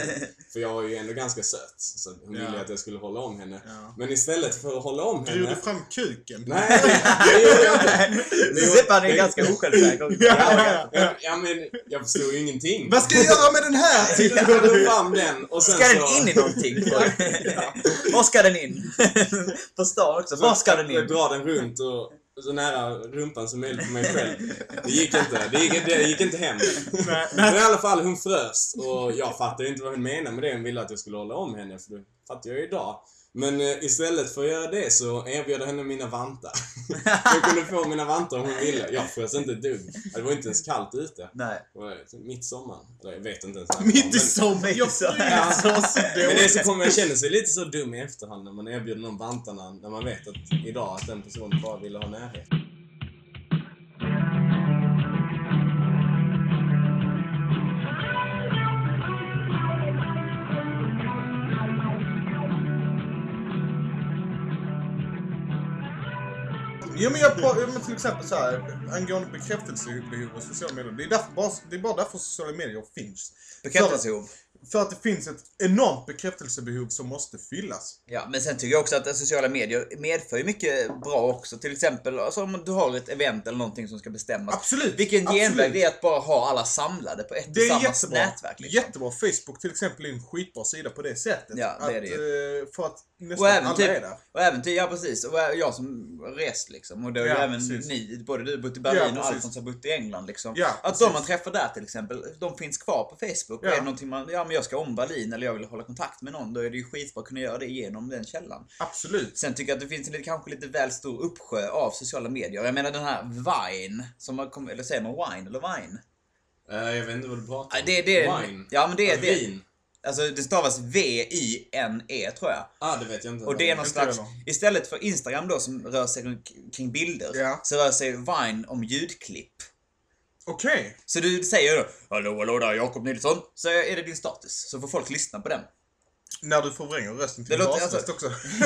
[SPEAKER 3] För jag var ju ändå ganska söt. Så hon
[SPEAKER 1] Ja.
[SPEAKER 3] ville att jag skulle hålla om henne.
[SPEAKER 1] Ja.
[SPEAKER 3] Men istället för att hålla om
[SPEAKER 1] Drog
[SPEAKER 3] henne...
[SPEAKER 1] du fram kuken?
[SPEAKER 3] Nej, det, gjorde jag inte. Gjorde-
[SPEAKER 2] Seppan är ganska osjälvsäker.
[SPEAKER 3] Ja, ja, ja, men jag förstod ju ingenting.
[SPEAKER 1] Vad ska jag göra med den här?
[SPEAKER 3] Jag drog fram den och sen
[SPEAKER 2] Ska
[SPEAKER 3] så...
[SPEAKER 2] den in i någonting? Var ska den in? På stan också. Var ska den
[SPEAKER 3] Jag
[SPEAKER 2] in?
[SPEAKER 3] drar den runt och så nära rumpan som möjligt på mig själv. Det gick inte. Det gick, det gick inte hem. Men i alla fall, hon frös och jag fattade inte vad hon menade med det. Hon ville att jag skulle hålla om henne, för fattar jag idag. Men eh, istället för att göra det så erbjöd jag henne mina vantar. jag kunde få mina vantar om hon ville. Jag frös inte ett dugg. Det var inte ens kallt ute.
[SPEAKER 2] Nej.
[SPEAKER 3] Det var mitt sommar. Eller jag vet inte ens när
[SPEAKER 1] Mitt i
[SPEAKER 3] men-
[SPEAKER 1] sommaren. Jag
[SPEAKER 3] Ja.
[SPEAKER 1] fryser så
[SPEAKER 3] Men det är så kommer man känner sig lite så dum i efterhand när man erbjuder någon vantarna när man vet att idag att den personen bara ville ha närhet.
[SPEAKER 1] Jo men jag men till exempel så här, angående bekräftelsebehov och sociala medier. Det är, därför bara, det är bara därför sociala medier finns.
[SPEAKER 2] Bekräftelsebehov.
[SPEAKER 1] För att det finns ett enormt bekräftelsebehov som måste fyllas.
[SPEAKER 2] Ja, men sen tycker jag också att sociala medier medför ju mycket bra också. Till exempel alltså, om du har ett event eller någonting som ska bestämmas.
[SPEAKER 1] Absolut,
[SPEAKER 2] Vilken
[SPEAKER 1] absolut.
[SPEAKER 2] genväg det är att bara ha alla samlade på ett och samma
[SPEAKER 1] jättebra.
[SPEAKER 2] nätverk. Liksom.
[SPEAKER 1] Jättebra. Facebook till exempel är en skitbra sida på det sättet.
[SPEAKER 2] Ja, det är
[SPEAKER 1] att,
[SPEAKER 2] det
[SPEAKER 1] eh, För att nästan
[SPEAKER 2] Och även,
[SPEAKER 1] alla
[SPEAKER 2] typ,
[SPEAKER 1] är där.
[SPEAKER 2] och även till, ja precis, och jag som rest liksom. Och då är ju
[SPEAKER 1] Ja,
[SPEAKER 2] även
[SPEAKER 1] precis.
[SPEAKER 2] ni, både du har bott i Berlin
[SPEAKER 1] Ja,
[SPEAKER 2] och. Alfons har bott i England liksom.
[SPEAKER 1] Ja,
[SPEAKER 2] att
[SPEAKER 1] precis.
[SPEAKER 2] de man träffar där till exempel, de finns kvar på Facebook.
[SPEAKER 1] Ja.
[SPEAKER 2] Och är det någonting man, ja men jag ska om Berlin eller jag vill hålla kontakt med någon, då är det ju skitbra att kunna göra det genom den källan.
[SPEAKER 1] Absolut.
[SPEAKER 2] Sen tycker jag att det finns en kanske lite väl stor uppsjö av sociala medier. Jag menar den här Vine, som har kommit, eller säger man Wine eller Vine?
[SPEAKER 3] Eh, jag vet inte vad du pratar om.
[SPEAKER 2] det, det,
[SPEAKER 3] Wine?
[SPEAKER 2] Ja men det är det.
[SPEAKER 3] Vin?
[SPEAKER 2] Alltså det stavas V-I-N-E tror jag.
[SPEAKER 3] Ah, det vet jag inte.
[SPEAKER 2] Och det är någon slags, istället för Instagram då som rör sig kring bilder,
[SPEAKER 1] Ja.
[SPEAKER 2] så rör sig Vine om ljudklipp.
[SPEAKER 1] Okej.
[SPEAKER 2] Så du säger då Hallå hallå där Jakob Nilsson. Så är det din status. Så får folk lyssna på den.
[SPEAKER 1] När du förvränger rösten till
[SPEAKER 2] Det låter-
[SPEAKER 1] basröst
[SPEAKER 2] alltså-
[SPEAKER 1] också.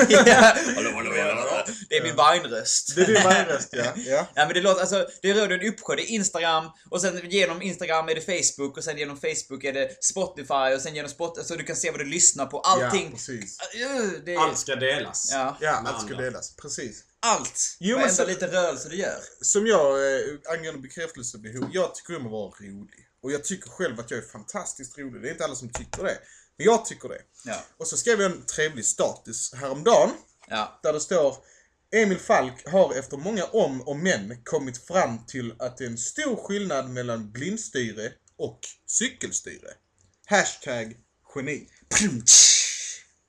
[SPEAKER 2] hallå, hallå, hallå, hallå. Det är min Vine-röst.
[SPEAKER 1] Det är din vargröst ja. ja.
[SPEAKER 2] Ja men det låter, alltså det rör en uppsjö. Det är Instagram och sen genom Instagram är det Facebook och sen genom Facebook är det Spotify och sen genom Spotify, så du kan se vad du lyssnar på. Allting.
[SPEAKER 1] Ja, precis.
[SPEAKER 2] Uh, det är,
[SPEAKER 3] Allt ska delas.
[SPEAKER 2] ja,
[SPEAKER 1] Ja, allt ska delas. Precis.
[SPEAKER 2] Allt.
[SPEAKER 1] Jo,
[SPEAKER 2] Varenda
[SPEAKER 1] så-
[SPEAKER 2] liten rörelse du gör.
[SPEAKER 1] Som jag, eh, angående bekräftelsebehov, jag tycker om att vara rolig. Och jag tycker själv att jag är fantastiskt rolig. Det är inte alla som tycker det. Men jag tycker det.
[SPEAKER 2] Ja.
[SPEAKER 1] Och så skrev jag en trevlig status häromdagen.
[SPEAKER 2] Ja.
[SPEAKER 1] Där det står Emil Falk har efter många om och men kommit fram till att det är en stor skillnad mellan blindstyre och cykelstyre. Hashtag geni.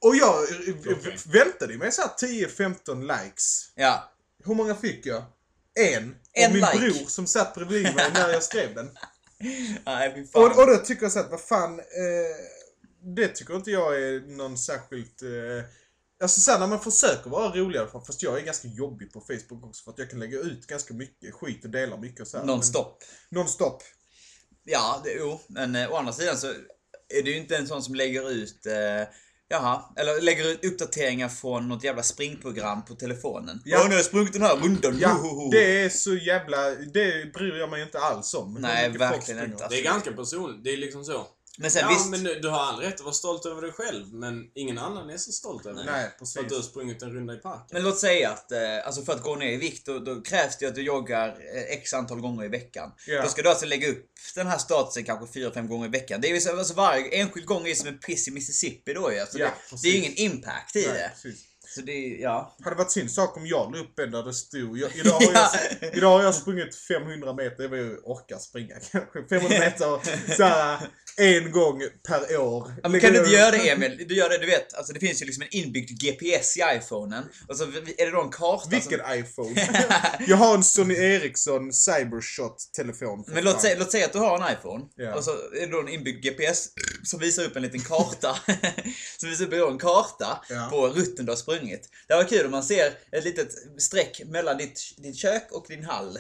[SPEAKER 1] Och jag eh,
[SPEAKER 3] Okej.
[SPEAKER 1] väntade ju mig så här 10-15 likes.
[SPEAKER 2] Ja.
[SPEAKER 1] Hur många fick jag? En.
[SPEAKER 2] En
[SPEAKER 1] av min
[SPEAKER 2] like.
[SPEAKER 1] bror som satt bredvid mig när jag skrev den.
[SPEAKER 2] Nej.
[SPEAKER 1] Och, och då tycker jag så att, vad fan. Eh, det tycker inte jag är någon särskilt... Eh, alltså sen när man försöker vara rolig fast jag är ganska jobbig på Facebook också för att jag kan lägga ut ganska mycket skit och dela mycket och så här.
[SPEAKER 2] Non-stop.
[SPEAKER 1] Non-stop.
[SPEAKER 2] Ja, det, jo. Men eh, å andra sidan så är du ju inte en sån som lägger ut eh, Jaha, eller lägger ut uppdateringar från något jävla springprogram på telefonen.
[SPEAKER 1] Ja.
[SPEAKER 2] Ja, nu har jag sprungit den här rundan.
[SPEAKER 1] Ja, det är så jävla... Det bryr jag mig inte alls om. hur
[SPEAKER 2] Nej,
[SPEAKER 1] mycket folk
[SPEAKER 2] verkligen
[SPEAKER 1] springer.
[SPEAKER 2] inte.
[SPEAKER 3] Det är ganska personligt. Det är liksom så.
[SPEAKER 2] Men sen
[SPEAKER 3] ja,
[SPEAKER 2] visst.
[SPEAKER 3] men du, du har all rätt att vara stolt över dig själv, men ingen annan är så stolt över dig. För att du har sprungit en runda i parken.
[SPEAKER 2] Men låt säga att, eh, alltså för att gå ner i vikt, då, då krävs det att du joggar eh, x antal gånger i veckan.
[SPEAKER 1] Ja.
[SPEAKER 2] Då ska du alltså lägga upp den här statusen kanske 4-5 gånger i veckan. Det är ju så, alltså varje enskild gång är som en piss i Mississippi då ju. Alltså
[SPEAKER 1] Ja,
[SPEAKER 2] det, det är ju ingen impact i
[SPEAKER 1] Nej,
[SPEAKER 2] det.
[SPEAKER 1] precis.
[SPEAKER 2] Så det ja.
[SPEAKER 1] hade varit sin sak om jag la upp en där det stod... Jag, idag, har jag, idag har jag sprungit 500 meter, det är vad jag orkar springa kanske. 500 meter så här, en gång per år.
[SPEAKER 2] Ja, men kan du inte göra det Emil? Du gör det, du vet. Alltså det finns ju liksom en inbyggd GPS i iPhonen. Och så är det då en karta
[SPEAKER 1] Vilken
[SPEAKER 2] som...
[SPEAKER 1] iPhone? jag har en Sony Ericsson Cybershot-telefon.
[SPEAKER 2] Men låt säga, låt säga att du har en iPhone.
[SPEAKER 1] Ja.
[SPEAKER 2] Och så är det då en inbyggd GPS som visar upp en liten karta. som visar upp en karta
[SPEAKER 1] Ja.
[SPEAKER 2] på rutten du har sprungit. Det var kul om man ser ett litet streck mellan ditt, ditt kök och din hall.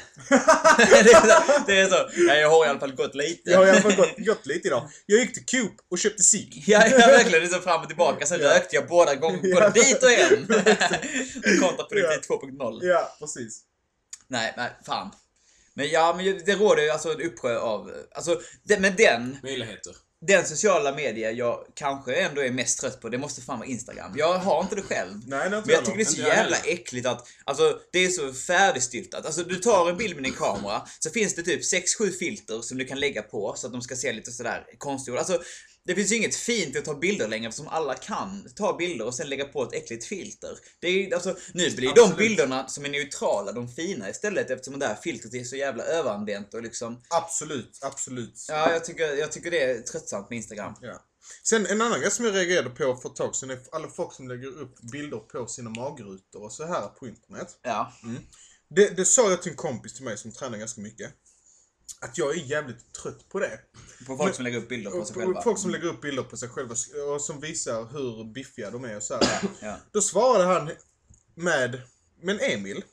[SPEAKER 2] det, är så, det är så. Ja, jag har i alla fall gått lite.
[SPEAKER 1] Jag har i alla fall gått, gått lite idag. Jag gick till Coop och köpte cigg.
[SPEAKER 2] Ja, ja verkligen. Det så fram och tillbaka. Sen
[SPEAKER 1] Ja.
[SPEAKER 2] rökte jag båda gånger.
[SPEAKER 1] Ja.
[SPEAKER 2] Både dit och hem. Kontraproduktivt 2.0.
[SPEAKER 1] Ja, precis.
[SPEAKER 2] Nej, nej, fan. Men ja, men det råder ju alltså en uppsjö av... Alltså, det, men den,
[SPEAKER 3] Möjligheter.
[SPEAKER 2] Den sociala medier jag kanske ändå är mest trött på, det måste fan vara Instagram. Jag har inte det själv.
[SPEAKER 1] Nej, det
[SPEAKER 2] Men jag tycker det är så jävla äckligt att, alltså det är så färdigstyltat. Alltså du tar en bild med din kamera, så finns det typ 6-7 filter som du kan lägga på så att de ska se lite sådär konstgjorda. Alltså det finns ju inget fint att ta bilder längre eftersom alla kan ta bilder och sen lägga på ett äckligt filter. Det är alltså, nu blir de
[SPEAKER 1] Absolut.
[SPEAKER 2] bilderna som är neutrala de fina istället eftersom det här filtret är så jävla överanvänt och liksom...
[SPEAKER 1] Absolut, absolut.
[SPEAKER 2] Ja, jag tycker, jag tycker det är tröttsamt med Instagram.
[SPEAKER 1] Ja. Sen en annan grej som jag reagerade på för ett tag sedan är alla folk som lägger upp bilder på sina magrutor och så här på internet.
[SPEAKER 2] Ja.
[SPEAKER 1] Det, det sa jag till en kompis till mig som tränar ganska mycket. Att jag är jävligt trött på det.
[SPEAKER 2] På folk som lägger upp bilder på sig själva.
[SPEAKER 1] och folk som lägger upp bilder på sig själva och som visar hur biffiga de är och så här.
[SPEAKER 2] Ja.
[SPEAKER 1] Då svarade han med, men Emil.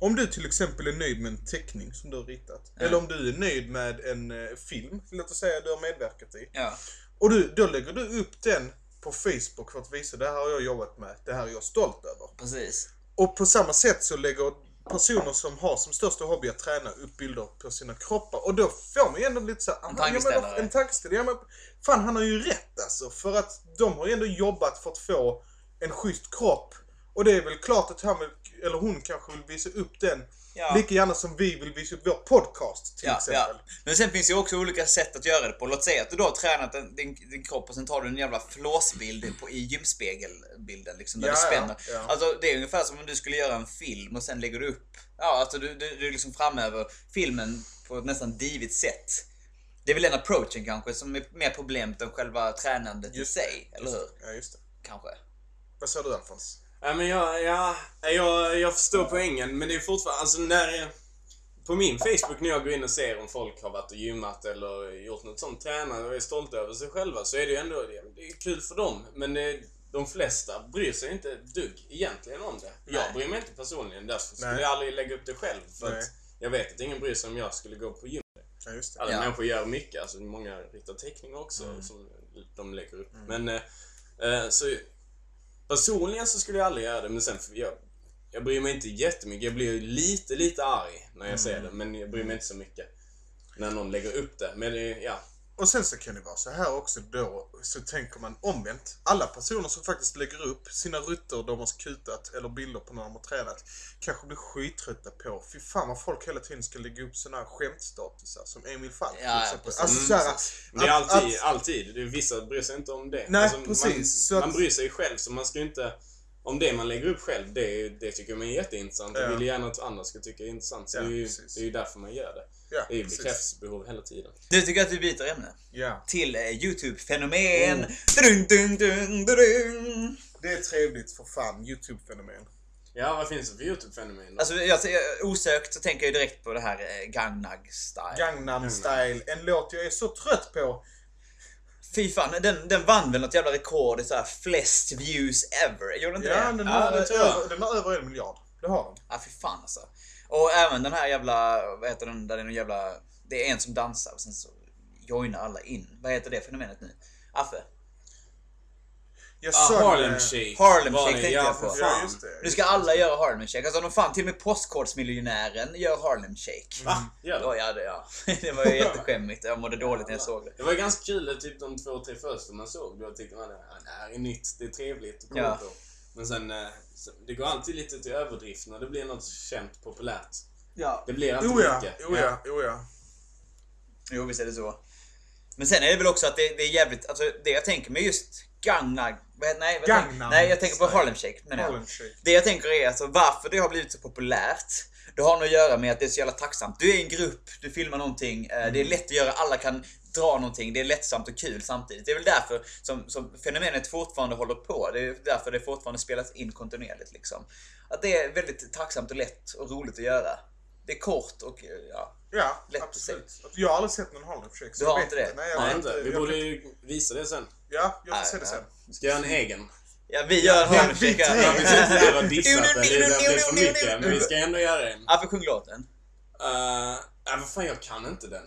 [SPEAKER 1] Om du till exempel är nöjd med en teckning som du har ritat. Eller om du är nöjd med en eh, film, låt oss säga du har medverkat i.
[SPEAKER 2] Ja.
[SPEAKER 1] Och du, då lägger du upp den på Facebook för att visa det här har jag jobbat med, det här är jag stolt över.
[SPEAKER 2] Precis.
[SPEAKER 1] Och på samma sätt så lägger personer som har som största hobby att träna upp bilder på sina kroppar. Och då får man ju ändå lite såhär...
[SPEAKER 2] En tankeställare.
[SPEAKER 1] Ja, en tankeställare. Ja, fan, han har ju rätt alltså. För att de har ju ändå jobbat för att få en schysst kropp. Och det är väl klart att han eller hon kanske vill visa upp den
[SPEAKER 2] Ja.
[SPEAKER 1] lika gärna som vi vill visa upp vår podcast till
[SPEAKER 2] Ja,
[SPEAKER 1] exempel.
[SPEAKER 2] ja. Men sen finns det ju också olika sätt att göra det på. Låt säga att du då har tränat din, din kropp och sen tar du en jävla flåsbild på, i gymspegelbilden liksom, där
[SPEAKER 1] Ja,
[SPEAKER 2] du spänner.
[SPEAKER 1] ja.
[SPEAKER 2] Alltså det är ungefär som om du skulle göra en film och sen lägger du upp, ja alltså du, du, du liksom framöver filmen på ett nästan divigt sätt. Det är väl den approachen kanske som är mer problemet än själva tränandet i sig, eller hur?
[SPEAKER 1] Ja, just det.
[SPEAKER 2] Kanske.
[SPEAKER 1] Vad sa du Alfons?
[SPEAKER 3] Ja, men jag, ja, jag, jag förstår poängen, men det är fortfarande, alltså när... På min Facebook när jag går in och ser om folk har varit och gymmat eller gjort något sånt, tränat och är stolta över sig själva, så är det ju ändå, det, det är kul för dem. Men det, de flesta bryr sig inte ett dugg egentligen om det. Jag
[SPEAKER 2] Nej.
[SPEAKER 3] bryr mig inte personligen, därför skulle
[SPEAKER 1] Nej.
[SPEAKER 3] jag aldrig lägga upp det själv. För
[SPEAKER 1] Nej.
[SPEAKER 3] att jag vet att ingen bryr sig om jag skulle gå på gym.
[SPEAKER 1] Ja, just det.
[SPEAKER 3] Alla
[SPEAKER 2] Ja.
[SPEAKER 3] människor gör mycket, alltså många ritar teckningar också
[SPEAKER 1] Mm.
[SPEAKER 3] som de lägger upp. Men eh, eh, så personligen så skulle jag aldrig göra det, men sen för jag, jag bryr mig inte jättemycket. Jag blir lite, lite arg när jag ser det, men jag bryr mig inte så mycket när någon lägger upp det. Men det, ja,
[SPEAKER 1] Och sen så kan det vara så här också då, så tänker man omvänt. Alla personer som faktiskt lägger upp sina rutter de har kutat eller bilder på när de har tränat kanske blir skittrötta på, fy fan vad folk hela tiden ska lägga upp såna här skämtstatusar som Emil Falk till
[SPEAKER 2] Ja, ja,
[SPEAKER 1] exempel. Alltså
[SPEAKER 3] Mm,
[SPEAKER 1] så här,
[SPEAKER 3] Men det är
[SPEAKER 1] att-
[SPEAKER 3] alltid,
[SPEAKER 1] att-
[SPEAKER 3] alltid. Det vissa bryr sig inte om det.
[SPEAKER 1] Nej,
[SPEAKER 3] Alltså,
[SPEAKER 1] precis, så
[SPEAKER 3] Man,
[SPEAKER 1] att-
[SPEAKER 3] man bryr sig själv, så man ska ju inte... Om det man lägger upp själv, det, det tycker man är jätteintressant. Jag
[SPEAKER 1] Ja.
[SPEAKER 3] vill ju gärna att andra ska tycka det är intressant. Så
[SPEAKER 1] Ja,
[SPEAKER 3] det, är ju, det är ju därför man gör det.
[SPEAKER 1] Ja,
[SPEAKER 3] Det är ju bekräftelsebehov hela tiden.
[SPEAKER 2] Du tycker att vi byter ämne?
[SPEAKER 1] Ja,
[SPEAKER 2] Till eh, YouTube-fenomen. Dun, dun, dun, dun.
[SPEAKER 1] det är trevligt för fan. YouTube-fenomen.
[SPEAKER 3] Ja, vad finns det för YouTube-fenomen då?
[SPEAKER 2] Alltså jag, jag, osökt så tänker jag direkt på det här eh, Gangnam style.
[SPEAKER 1] Gangnam style. En låt jag är så trött på.
[SPEAKER 2] Fy fan, den, den vann väl något jävla rekord i så här flest views ever? Gjorde den inte
[SPEAKER 1] Ja,
[SPEAKER 2] det?
[SPEAKER 1] den
[SPEAKER 2] ja,
[SPEAKER 1] har,
[SPEAKER 2] jag.
[SPEAKER 1] över, den har över en miljard. Det har den.
[SPEAKER 2] Ja, fy fan alltså. Och även den här jävla, vad heter den, där det är någon jävla, det är en som dansar och sen så joinar alla in. Vad heter det fenomenet nu? Affe?
[SPEAKER 1] Jag
[SPEAKER 3] Ah, Harlem Shake.
[SPEAKER 2] Harlem Shake tänkte
[SPEAKER 3] ja,
[SPEAKER 2] jag på.
[SPEAKER 1] Ja, just det.
[SPEAKER 2] Nu ska alla göra Harlem Shake. Alltså de fan, till och med Postkodmiljonären gör Harlem Shake.
[SPEAKER 3] Va? Det?
[SPEAKER 2] Ja, ja, det, ja. det var ju jätteskämmigt. Jag mådde dåligt när jag såg det.
[SPEAKER 3] Det var ganska kul, typ de två, tre första man såg. Då tyckte man att det här är nytt, det är trevligt
[SPEAKER 2] Ja.
[SPEAKER 3] Men sen, eh, sen, det går alltid lite till överdrift när det blir något känt, populärt.
[SPEAKER 2] Ja.
[SPEAKER 3] Det blir alltid
[SPEAKER 1] Oh ja,
[SPEAKER 3] mycket.
[SPEAKER 1] oh ja, oh ja.
[SPEAKER 2] Jo, visst är det så. Men sen är det väl också att det, det är jävligt, alltså det jag tänker med just Gangnam, nej,
[SPEAKER 1] Gangnam
[SPEAKER 2] nej jag tänker på. Harlem Shake menar jag.
[SPEAKER 1] Harlem Shake.
[SPEAKER 2] Det jag tänker är alltså varför det har blivit så populärt. Det har nog att göra med att det är så jävla tacksamt. Du är en grupp, du filmar någonting, eh, det är lätt att göra, alla kan dra någonting, det är lättsamt och kul samtidigt. Det är väl därför som, som fenomenet fortfarande håller på. Det är därför det fortfarande spelas in kontinuerligt liksom. Att det är väldigt tacksamt och lätt och roligt att göra. Det är kort och ja.
[SPEAKER 1] Ja,
[SPEAKER 2] Lätt att
[SPEAKER 1] absolut. Jag har aldrig sett någon Shake. så
[SPEAKER 2] Du har inte det?
[SPEAKER 1] Nej, jag
[SPEAKER 3] Nej, inte. Vi
[SPEAKER 1] Jag
[SPEAKER 3] borde ju visa det sen.
[SPEAKER 1] Ja, jag får se det sen.
[SPEAKER 3] Ska jag göra en egen?
[SPEAKER 2] Ja, vi gör en
[SPEAKER 1] tre.
[SPEAKER 3] Ja, vi ska inte
[SPEAKER 2] här.
[SPEAKER 3] göra dissa för det blir för mycket. Men vi ska ändå göra en.
[SPEAKER 2] Affe, sjung låten.
[SPEAKER 3] Uh, äh, vad fan, jag kan inte den.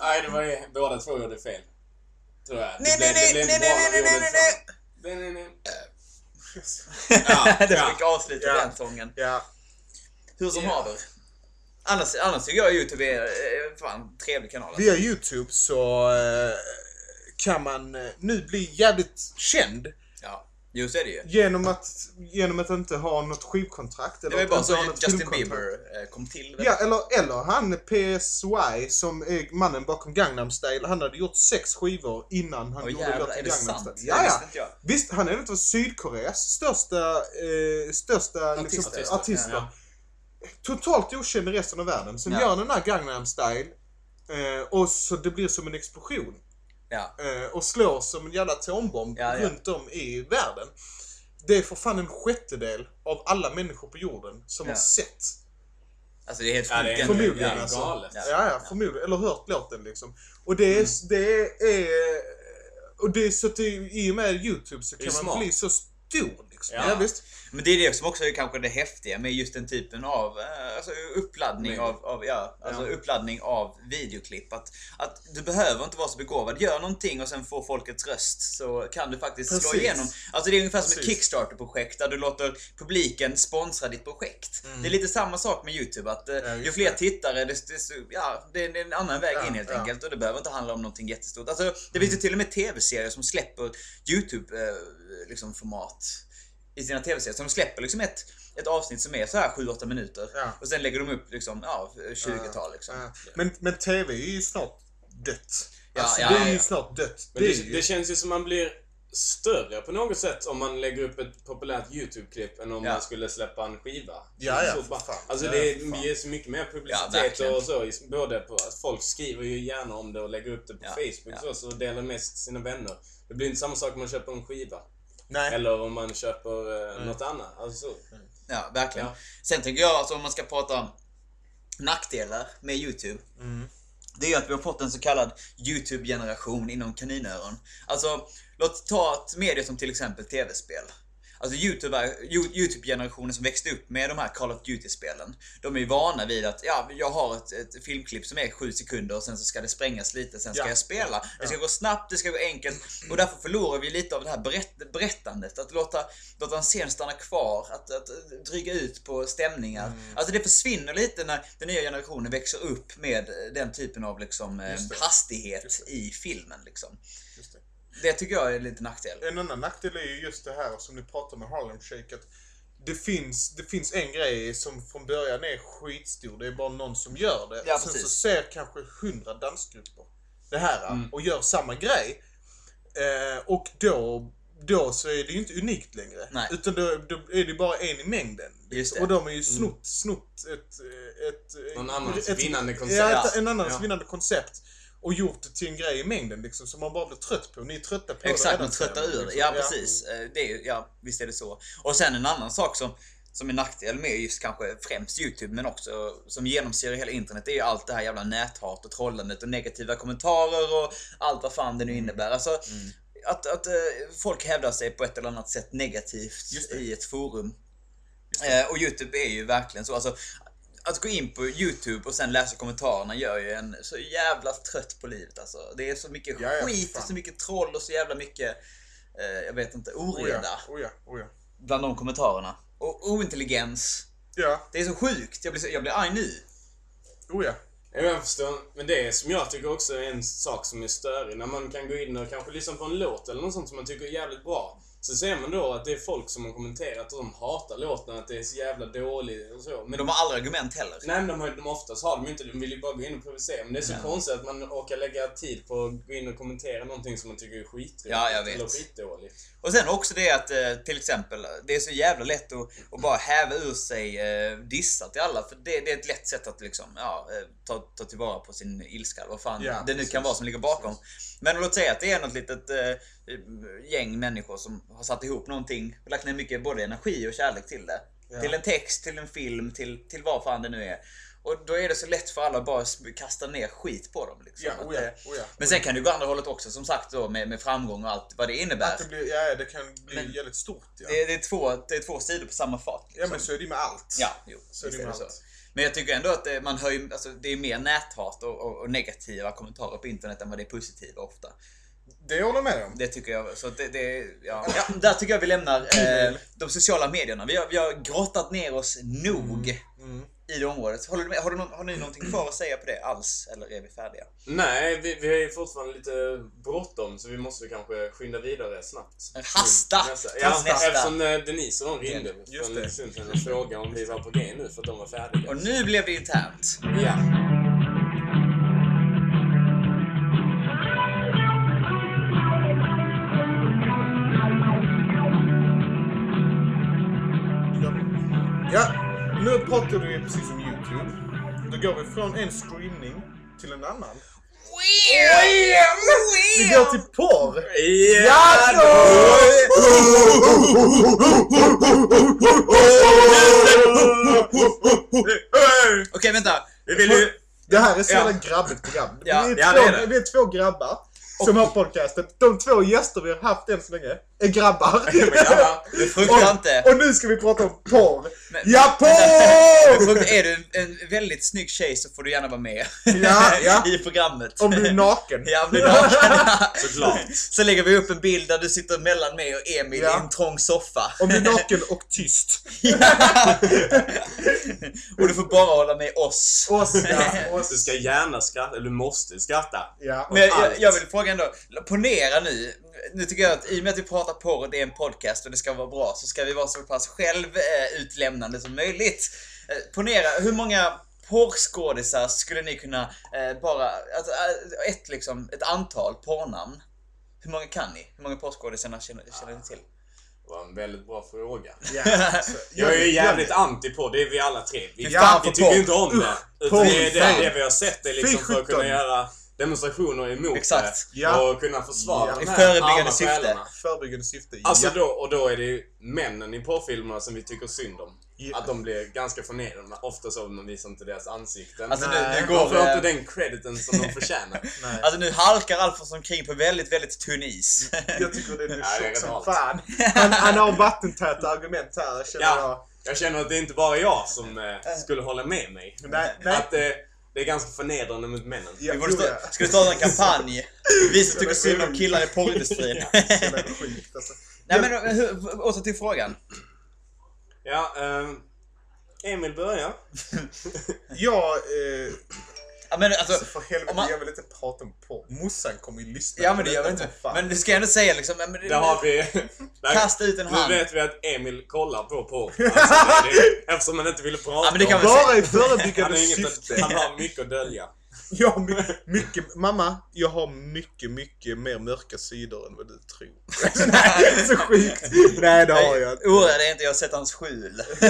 [SPEAKER 3] Nej, det var det. Båda två gjorde fel. Tror jag. Det blev, det inte bra
[SPEAKER 2] nej, nej, nej.
[SPEAKER 3] Ja,
[SPEAKER 2] det fick avsluta
[SPEAKER 1] Ja.
[SPEAKER 2] den sången.
[SPEAKER 1] Ja,
[SPEAKER 2] Hur som
[SPEAKER 3] Ja.
[SPEAKER 2] haver. Annars, annars tycker jag Youtube är eh, fan trevlig kanal. Alltså.
[SPEAKER 1] Via Youtube så eh, kan man nu bli jävligt känd
[SPEAKER 2] Ja, just det är det ju.
[SPEAKER 1] genom att, genom att inte ha något skivkontrakt.
[SPEAKER 2] Det
[SPEAKER 1] Eller
[SPEAKER 2] var ju bara så
[SPEAKER 1] något
[SPEAKER 2] Justin. Bieber eh, kom till.
[SPEAKER 1] Ja, eller, eller han PSY som är mannen bakom Gangnam Style. Han hade gjort sex skivor innan han
[SPEAKER 2] Åh,
[SPEAKER 1] gjorde
[SPEAKER 2] jävlar,
[SPEAKER 1] låten
[SPEAKER 2] det
[SPEAKER 1] Gangnam? Style.
[SPEAKER 2] Det
[SPEAKER 1] Ja, ja. Visst, han är en av Sydkoreas största, eh, största liksom,
[SPEAKER 2] Artister.
[SPEAKER 1] artister.
[SPEAKER 3] Ja.
[SPEAKER 1] Totalt okänd i resten av världen. Sen
[SPEAKER 2] Ja.
[SPEAKER 1] gör han den här Gangnam Style. Eh, och så det blir som en explosion.
[SPEAKER 2] Ja.
[SPEAKER 1] Eh, och slår som en jävla atombomb
[SPEAKER 2] Ja, ja.
[SPEAKER 1] runt om i världen. Det är för fan en sjättedel av alla människor på jorden som
[SPEAKER 2] Ja.
[SPEAKER 1] har sett.
[SPEAKER 2] Alltså det är helt
[SPEAKER 3] Ja, det är
[SPEAKER 2] sjukt.
[SPEAKER 1] Förmodligen alltså.
[SPEAKER 3] galet.
[SPEAKER 2] Ja.
[SPEAKER 1] Ja, förmodligen. Eller hört låten liksom. Och det
[SPEAKER 3] Mm.
[SPEAKER 1] är, det är... Och det är så att det, i och med YouTube så kan man
[SPEAKER 3] smart.
[SPEAKER 1] bli så stor liksom.
[SPEAKER 3] Ja.
[SPEAKER 1] Ja, visst.
[SPEAKER 2] Men det är det som också är kanske det häftiga med just den typen av eh, alltså uppladdning av, av, ja, alltså
[SPEAKER 1] Ja.
[SPEAKER 2] uppladdning av videoklipp. Att, att du behöver inte vara så begåvad. Gör någonting och sen får folkets röst så kan du faktiskt slå
[SPEAKER 1] Precis.
[SPEAKER 2] igenom. Alltså det är ungefär som ett
[SPEAKER 1] Precis.
[SPEAKER 2] Kickstarter-projekt där du låter publiken sponsra ditt projekt. Det är lite samma sak med YouTube. Att eh,
[SPEAKER 1] Mm. Ja,
[SPEAKER 2] ju fler
[SPEAKER 1] det.
[SPEAKER 2] tittare, desto, ja, det är en annan väg in helt enkelt. Och det behöver inte handla om någonting jättestort. Alltså, det finns ju till och med TV-serier som släpper YouTube-format liksom, format i sina tv-serier. Så de släpper liksom ett, ett avsnitt som är så här 7-8 minuter.
[SPEAKER 1] Ja.
[SPEAKER 2] Och sen lägger de upp liksom, ja, 20-tal liksom.
[SPEAKER 1] Ja. Men, men TV är ju snart dött.
[SPEAKER 2] Ja,
[SPEAKER 1] Alltså,
[SPEAKER 2] ja,
[SPEAKER 1] det är ju snart dött.
[SPEAKER 3] Men
[SPEAKER 1] det,
[SPEAKER 3] det,
[SPEAKER 1] ju,
[SPEAKER 3] det känns ju som man blir större på något sätt om man lägger upp ett populärt YouTube-klipp än om
[SPEAKER 2] Ja.
[SPEAKER 3] man skulle släppa en skiva.
[SPEAKER 1] Ja, ja,
[SPEAKER 3] Så bara-. Alltså
[SPEAKER 1] Ja,
[SPEAKER 3] det ger så mycket mer publicitet och så. Både på att folk skriver ju gärna om det och lägger upp det på
[SPEAKER 2] Ja,
[SPEAKER 3] Facebook
[SPEAKER 2] ja.
[SPEAKER 3] så, så delar mest sina vänner. Det blir inte samma sak om man köper en skiva.
[SPEAKER 1] Nej.
[SPEAKER 3] Eller om man köper eh, något annat. Alltså så.
[SPEAKER 2] Ja, verkligen.
[SPEAKER 3] Ja.
[SPEAKER 2] Sen tänker jag alltså om man ska prata nackdelar med YouTube.
[SPEAKER 1] Mm.
[SPEAKER 2] Det är ju att vi har fått en så kallad YouTube-generation inom kaninöron. Alltså, låt ta ett medie som till exempel TV-spel. Alltså YouTube-generationen som växte upp med de här Call of Duty-spelen. De är ju vana vid att, ja, jag har ett, ett filmklipp som är 7 sekunder och sen så ska det sprängas lite, sen ska
[SPEAKER 1] Ja.
[SPEAKER 2] jag spela. Det ska gå snabbt, det ska gå enkelt. Och därför förlorar vi lite av det här berätt, berättandet. Att låta, låta en scen stanna kvar, att, att dryga ut på stämningar.
[SPEAKER 1] Mm.
[SPEAKER 2] Alltså det försvinner lite när den nya generationen växer upp med den typen av liksom, eh, hastighet i filmen. Liksom.
[SPEAKER 1] Det.
[SPEAKER 2] Tycker jag är lite nackdel.
[SPEAKER 1] En annan nackdel är ju just det här som ni pratar med Harlem Shake. Att det, finns, det finns en grej som från början är skitstor. Det är bara någon som gör det.
[SPEAKER 2] Ja,
[SPEAKER 1] Sen så ser kanske hundra dansgrupper det här och gör samma grej. Eh, och då, då så är det ju inte unikt längre.
[SPEAKER 2] Nej.
[SPEAKER 1] Utan då, då är det bara en i mängden. Och de har ju snott, snott ett, ett...
[SPEAKER 3] Någon annans
[SPEAKER 1] ett,
[SPEAKER 3] vinnande koncept.
[SPEAKER 1] Ja, ett, en annans
[SPEAKER 3] Ja.
[SPEAKER 1] vinnande koncept. Och gjort det till en grej i mängden liksom, som man bara blir trött på. Ni är trötta på det
[SPEAKER 2] Exakt,
[SPEAKER 1] redan,
[SPEAKER 2] man tröttar ur det.
[SPEAKER 1] liksom.
[SPEAKER 2] Ja, precis. Eh, Det är, ja, visst är det så. Och sen en annan sak som, som är nackdel med just kanske främst YouTube, men också som genomsyrar hela internet, det är ju allt det här jävla näthat och trollandet och negativa kommentarer och allt vad fan det
[SPEAKER 1] Mm.
[SPEAKER 2] nu innebär. Alltså, att, att eh, folk hävdar sig på ett eller annat sätt negativt
[SPEAKER 1] det.
[SPEAKER 2] i ett forum. Eh, och YouTube är ju verkligen så. Alltså, att gå in på YouTube och sen läsa kommentarerna gör ju en så jävla trött på livet alltså. Det är så mycket
[SPEAKER 1] Ja, ja,
[SPEAKER 2] skit
[SPEAKER 1] fan.
[SPEAKER 2] och så mycket troll och så jävla mycket, eh, jag vet inte, oreda
[SPEAKER 1] Oh ja, oh ja, oh ja.
[SPEAKER 2] bland de kommentarerna. Och ointelligens.
[SPEAKER 1] Ja,
[SPEAKER 2] Det är så sjukt. Jag blir, så, jag blir arg nu.
[SPEAKER 1] oh ja.
[SPEAKER 3] Ja, Jag förstår. Men det är som jag tycker också är en sak som är störig. När man kan gå in och kanske lyssna på en låt eller något sånt som man tycker är jävligt bra. Så ser man då att det är folk som har kommenterat och de hatar låten, att det är så jävla dåligt och så. Men
[SPEAKER 2] de har aldrig argument heller.
[SPEAKER 3] Nej men de, har, de oftast har de inte de vill ju bara gå in och provocera. Men det är så
[SPEAKER 2] Ja.
[SPEAKER 3] konstigt att man orkar lägga tid på att gå in och kommentera någonting som man tycker är skittråkigt.
[SPEAKER 2] Ja, jag vet.
[SPEAKER 3] Eller skitdåligt.
[SPEAKER 2] Och sen också det att eh, till exempel, det är så jävla lätt att, att bara häva ur sig eh, dissar till alla. För det, det är ett lätt sätt att liksom, ja, eh, ta, ta tillvara på sin ilska eller vad fan
[SPEAKER 1] Ja,
[SPEAKER 2] det nu
[SPEAKER 1] precis,
[SPEAKER 2] kan vara som ligger bakom. Men låt säga att det är något litet gäng människor som har satt ihop någonting och lagt ner mycket både energi och kärlek till det.
[SPEAKER 1] Ja.
[SPEAKER 2] Till en text, till en film, till, till vad fan det nu är. Och då är det så lätt för alla att bara kasta ner skit på dem. Liksom.
[SPEAKER 1] Ja, oh ja, oh ja.
[SPEAKER 2] Men sen kan det gå andra hållet också som sagt då med, med framgång och allt vad det innebär.
[SPEAKER 1] Att det, blir, ja, det kan bli
[SPEAKER 2] Men-
[SPEAKER 1] jävligt stort. Ja.
[SPEAKER 2] Det, är- det, är två, det är två sidor på samma fat.
[SPEAKER 1] ja,
[SPEAKER 2] Liksom.
[SPEAKER 1] men så är det med allt.
[SPEAKER 2] Ja, jo,
[SPEAKER 1] Så är det med
[SPEAKER 2] det så.
[SPEAKER 1] allt.
[SPEAKER 2] Men jag tycker ändå att det, man hör ju, alltså, det är mer näthat och, och, och negativa kommentarer på internet än vad det är positiva ofta.
[SPEAKER 1] Det håller med om.
[SPEAKER 2] Det tycker jag. Så det, det, ja. ja, där tycker jag vi lämnar eh, de sociala medierna. Vi har, vi har grottat ner oss nog
[SPEAKER 1] Mm.
[SPEAKER 2] i det området. Håller du med? Har, du har ni någonting kvar att säga på det alls? Eller är vi färdiga?
[SPEAKER 3] Nej, vi, vi har ju fortfarande lite bråttom så vi måste kanske skynda vidare snabbt.
[SPEAKER 2] Hasta!
[SPEAKER 3] Nästa.
[SPEAKER 2] Till
[SPEAKER 3] Ja,
[SPEAKER 2] nästa.
[SPEAKER 3] eftersom eh, Denise och de ringde
[SPEAKER 1] Just
[SPEAKER 3] för en stund sedan och frågade om vi var på G nu för att de var färdiga.
[SPEAKER 2] Och nu blev det internt.
[SPEAKER 3] Ja.
[SPEAKER 1] Ja, nu pratar du precis som YouTube. Då går vi från en streamning till en annan. Vi går till porr!
[SPEAKER 3] Ja,
[SPEAKER 2] Okej, vänta.
[SPEAKER 3] Vi vill ju...
[SPEAKER 1] Det här är så jävla grabbigt program.
[SPEAKER 2] Ja,
[SPEAKER 1] vi, är
[SPEAKER 3] ja,
[SPEAKER 1] två,
[SPEAKER 3] det är det.
[SPEAKER 1] vi är två grabbar som har podcasten. De två gäster vi har haft än så länge är grabbar.
[SPEAKER 2] fruktar inte.
[SPEAKER 1] och, och nu ska vi prata om porr.
[SPEAKER 2] Men-
[SPEAKER 1] ja,
[SPEAKER 2] Men
[SPEAKER 1] porr!
[SPEAKER 2] är du en, väldigt snygg tjej så får du gärna vara med
[SPEAKER 1] Ja, ja.
[SPEAKER 2] i programmet.
[SPEAKER 1] Om du är naken.
[SPEAKER 2] Ja, om du är naken.
[SPEAKER 3] Såklart.
[SPEAKER 2] Så lägger vi upp en bild där du sitter mellan mig och Emil
[SPEAKER 1] Ja.
[SPEAKER 2] i en trång soffa.
[SPEAKER 1] Om du är naken och tyst.
[SPEAKER 2] och du får bara hålla med oss.
[SPEAKER 1] Oss, ja. Oss.
[SPEAKER 3] Du ska gärna skratta, eller du måste skratta.
[SPEAKER 1] Ja.
[SPEAKER 2] Men jag, jag vill fråga ändå, ponera nu. Nu tycker jag att i och med att vi pratar på och det är en podcast och det ska vara bra så ska vi vara så pass självutlämnande som möjligt. Eh, Ponera, hur många porrskådisar skulle ni kunna eh, bara, alltså, ett liksom, ett antal porrnamn. Hur många kan ni? Hur många porrskådisarna känner, känner ni till?
[SPEAKER 3] Det var en väldigt bra fråga.
[SPEAKER 1] Alltså,
[SPEAKER 3] Jag är ju jävligt anti på det, är vi alla tre. Vi,
[SPEAKER 1] Ja,
[SPEAKER 3] vi tycker
[SPEAKER 2] porr.
[SPEAKER 3] inte om det. Utan det, är det, det vi har sett är liksom för att kunna göra demonstrationer emot
[SPEAKER 2] Exakt.
[SPEAKER 3] det.
[SPEAKER 1] Ja.
[SPEAKER 3] Och kunna försvara
[SPEAKER 1] Ja.
[SPEAKER 3] de
[SPEAKER 2] I förebyggande syfte.
[SPEAKER 1] Förebyggande syfte.
[SPEAKER 3] Alltså
[SPEAKER 1] ja.
[SPEAKER 3] då, och då är det ju männen i porrfilmerna som vi tycker synd om.
[SPEAKER 1] Ja.
[SPEAKER 3] Att de blir ganska förnedrande. Ofta så man visar inte deras ansikten.
[SPEAKER 2] Alltså nu, nu
[SPEAKER 3] de
[SPEAKER 2] går
[SPEAKER 3] får
[SPEAKER 2] eh,
[SPEAKER 3] inte den crediten som de förtjänar.
[SPEAKER 1] Nej.
[SPEAKER 2] Alltså nu halkar Alfons omkring på väldigt, väldigt tunn is.
[SPEAKER 1] Jag tycker det är
[SPEAKER 3] Ja, det är
[SPEAKER 1] tjock som fan. Han, han har vattentäta argument här känner jag.
[SPEAKER 3] Ja, jag känner att det är inte bara jag som eh, skulle hålla med mig.
[SPEAKER 1] Nej, nej.
[SPEAKER 3] Att eh, det är ganska förnedrande mot männen.
[SPEAKER 1] Ja,
[SPEAKER 2] Vi borde stå,
[SPEAKER 1] ja.
[SPEAKER 2] ska vi starta en kampanj? Vi som tycker synd om killar i porrindustrin.
[SPEAKER 1] Ja, sjukt alltså.
[SPEAKER 2] Nej men eh, hur- åter till frågan.
[SPEAKER 3] Ja, ehm, Emil börjar.
[SPEAKER 1] Jag, eh,
[SPEAKER 2] Ja, men alltså,
[SPEAKER 1] alltså för helvete,
[SPEAKER 2] om man-
[SPEAKER 1] jag vill inte prata om porr. Morsan kommer ju lyssna
[SPEAKER 2] ja men det gör inte.
[SPEAKER 1] fan.
[SPEAKER 2] Men du ska ändå säga liksom, men,
[SPEAKER 3] Där har vi...
[SPEAKER 2] Kasta ut en
[SPEAKER 3] nu
[SPEAKER 2] hand.
[SPEAKER 3] vet vi att Emil kollar på porr. Alltså, det, det, eftersom han inte ville prata
[SPEAKER 2] Ja, men det kan
[SPEAKER 3] om
[SPEAKER 2] vi
[SPEAKER 1] Bara i
[SPEAKER 3] Han,
[SPEAKER 1] förebyggande syfte.
[SPEAKER 3] han har mycket att dölja.
[SPEAKER 1] Jag har my- mycket, mamma, jag har mycket, mycket mer mörka sidor än vad du tror. Nej, det är så sjukt. Nej, det har jag inte.
[SPEAKER 2] Oroa dig inte, jag har sett hans skjul.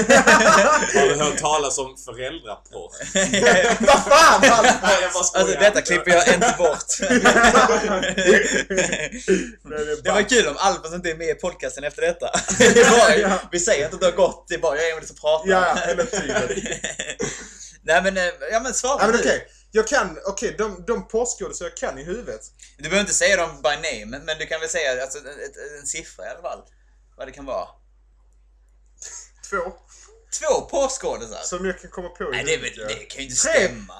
[SPEAKER 3] Har du hört talas om föräldraporr?
[SPEAKER 1] Vad fan!
[SPEAKER 3] Nej, jag bara skojar.
[SPEAKER 2] Alltså detta klipper jag inte bort.
[SPEAKER 1] Det
[SPEAKER 2] var kul om Albert inte är med i podcasten efter detta. Det bara,
[SPEAKER 1] Ja.
[SPEAKER 2] Vi säger inte att det har gått, det är bara jag och Emil som pratar.
[SPEAKER 1] Ja, hela tiden.
[SPEAKER 2] Nej men, eh, ja men svara
[SPEAKER 1] Ja, men
[SPEAKER 2] du.
[SPEAKER 1] Jag kan, okej, de, de porrskådisar jag kan i huvudet.
[SPEAKER 2] Du behöver inte säga dem by name, men du kan väl säga alltså, ett, en siffra i alla fall. Vad det kan vara.
[SPEAKER 1] Två.
[SPEAKER 2] Två porrskådisar?
[SPEAKER 1] Som jag kan komma på i
[SPEAKER 2] Nej det,
[SPEAKER 1] huvudet, ja.
[SPEAKER 2] det kan ju inte
[SPEAKER 1] Tre.
[SPEAKER 2] stämma.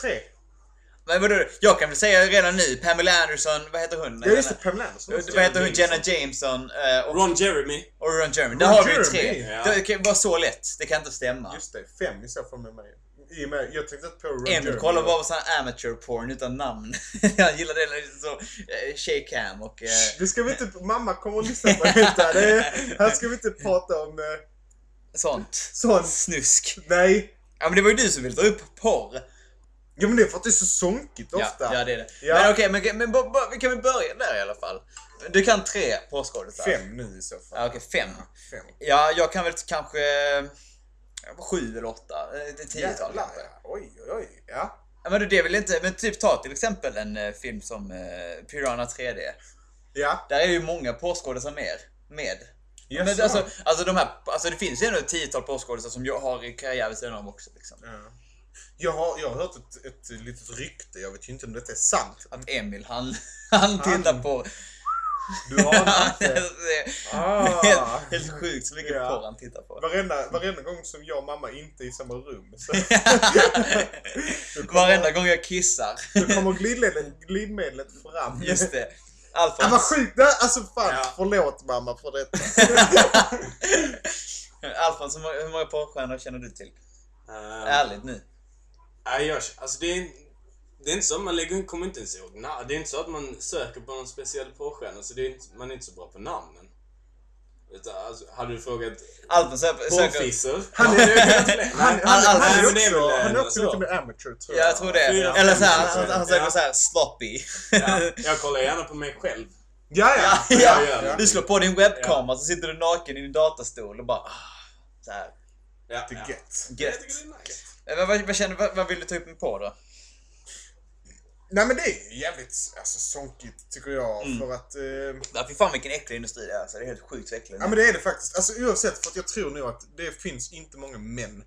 [SPEAKER 1] Tre.
[SPEAKER 2] Men vadå, jag kan väl säga redan nu, Pamela Anderson, vad heter hon?
[SPEAKER 1] Ja, just det. Pamela Anderson.
[SPEAKER 2] Vad heter hon? Jenna Jameson eh, och,
[SPEAKER 3] Ron Jeremy.
[SPEAKER 2] och Ron Jeremy. Där
[SPEAKER 1] Ron
[SPEAKER 2] har vi ju
[SPEAKER 1] Jeremy,
[SPEAKER 2] tre.
[SPEAKER 3] ja.
[SPEAKER 2] Det kan vara så lätt. Det kan inte stämma.
[SPEAKER 1] Just det, fem i så fall med mig. I och med, jag tänkte på Ron
[SPEAKER 2] Emil
[SPEAKER 1] Jeremy.
[SPEAKER 2] kollar bara på sån här amateur porn utan namn. jag gillar det så, eh, shake-cam och... Eh,
[SPEAKER 1] Det ska vi inte, mamma kommer att lyssna på detta. Det är, här ska vi inte prata om eh,
[SPEAKER 2] sånt.
[SPEAKER 1] sånt.
[SPEAKER 2] Snusk.
[SPEAKER 1] Nej.
[SPEAKER 2] Ja men det var ju du som ville dra upp porr.
[SPEAKER 1] Ja men det är för att det är så sonkigt
[SPEAKER 2] Ja,
[SPEAKER 1] ofta.
[SPEAKER 2] ja det är det.
[SPEAKER 1] Ja.
[SPEAKER 2] Men okej, men, men, bo- bo- vi kan väl börja där i alla fall. Du kan tre porrskådisar.
[SPEAKER 1] Fem nu i så fall.
[SPEAKER 2] Ja, okej, fem.
[SPEAKER 1] Fem.
[SPEAKER 2] Ja, jag kan väl kanske... eh, Sju eller åtta. Eh, Det är tiotal kanske.
[SPEAKER 1] Oj, oj, oj. Ja.
[SPEAKER 2] Ja, men det är väl inte... Men typ ta till exempel en eh, film som eh, Piranha 3D.
[SPEAKER 1] Ja.
[SPEAKER 2] Där är ju många porrskådisar med. med.
[SPEAKER 1] Yes,
[SPEAKER 2] men alltså, alltså, de här, alltså det finns ju ändå ett tiotal porrskådisar som jag har i karriär vid sidan om också. Liksom.
[SPEAKER 1] Ja. Jag har, jag har hört ett, ett litet rykte, jag vet ju inte om detta är sant.
[SPEAKER 2] Att Emil, han, han tittar på...
[SPEAKER 1] Du
[SPEAKER 2] det
[SPEAKER 1] inte.
[SPEAKER 2] är
[SPEAKER 1] Ah.
[SPEAKER 2] helt, helt sjukt så mycket
[SPEAKER 1] Ja.
[SPEAKER 2] porr han tittar på.
[SPEAKER 1] Varenda, varenda gång som jag och mamma inte är i samma rum så kommer,
[SPEAKER 2] Varenda gång jag kissar.
[SPEAKER 1] då kommer glidmedlet, glidmedlet fram.
[SPEAKER 2] Just det.
[SPEAKER 1] Ja, vad
[SPEAKER 2] Alfons,
[SPEAKER 1] sjukt! Alltså fan,
[SPEAKER 3] Ja.
[SPEAKER 1] förlåt mamma för detta.
[SPEAKER 2] Alfons hur många- porrstjärnor känner du till?
[SPEAKER 3] Uh,
[SPEAKER 2] Ärligt nu.
[SPEAKER 3] Nej, jag, alltså det är, det är inte så, man lägger, kommer inte ens ihåg na- Det är inte så att man söker på någon speciell porrstjärna, så det är inte, man är inte så bra på namnen. Utan, alltså, hade du frågat
[SPEAKER 2] söker
[SPEAKER 3] porrfissor?
[SPEAKER 1] Han
[SPEAKER 3] Ja,
[SPEAKER 1] är- också, lite mer amateur tror
[SPEAKER 2] Ja,
[SPEAKER 1] jag.
[SPEAKER 2] jag tror det.
[SPEAKER 3] Fyra,
[SPEAKER 2] Eller såhär, han, han
[SPEAKER 3] ja.
[SPEAKER 2] söker såhär sloppy.
[SPEAKER 3] Ja, jag kollar gärna på mig själv.
[SPEAKER 1] Ja, ja.
[SPEAKER 2] Ja, ja. Du slår på din webbkamera så sitter du naken i din datastol och bara... ah, Så här.
[SPEAKER 3] Ja, ja.
[SPEAKER 1] gött.
[SPEAKER 3] Jag
[SPEAKER 2] Gött.
[SPEAKER 3] tycker det är nice.
[SPEAKER 2] Eh, Vad, vad, vad, vad vill du ta upp mig på då?
[SPEAKER 1] Nej men det är ju jävligt alltså, sonkigt tycker jag.
[SPEAKER 2] Mm.
[SPEAKER 1] För att... Eh,
[SPEAKER 2] Ja, fy fan vilken äcklig industri det är. Alltså, det är helt sjukt så äckligt.
[SPEAKER 1] ja men det är det faktiskt. Alltså oavsett för att jag tror nog att det finns inte många män.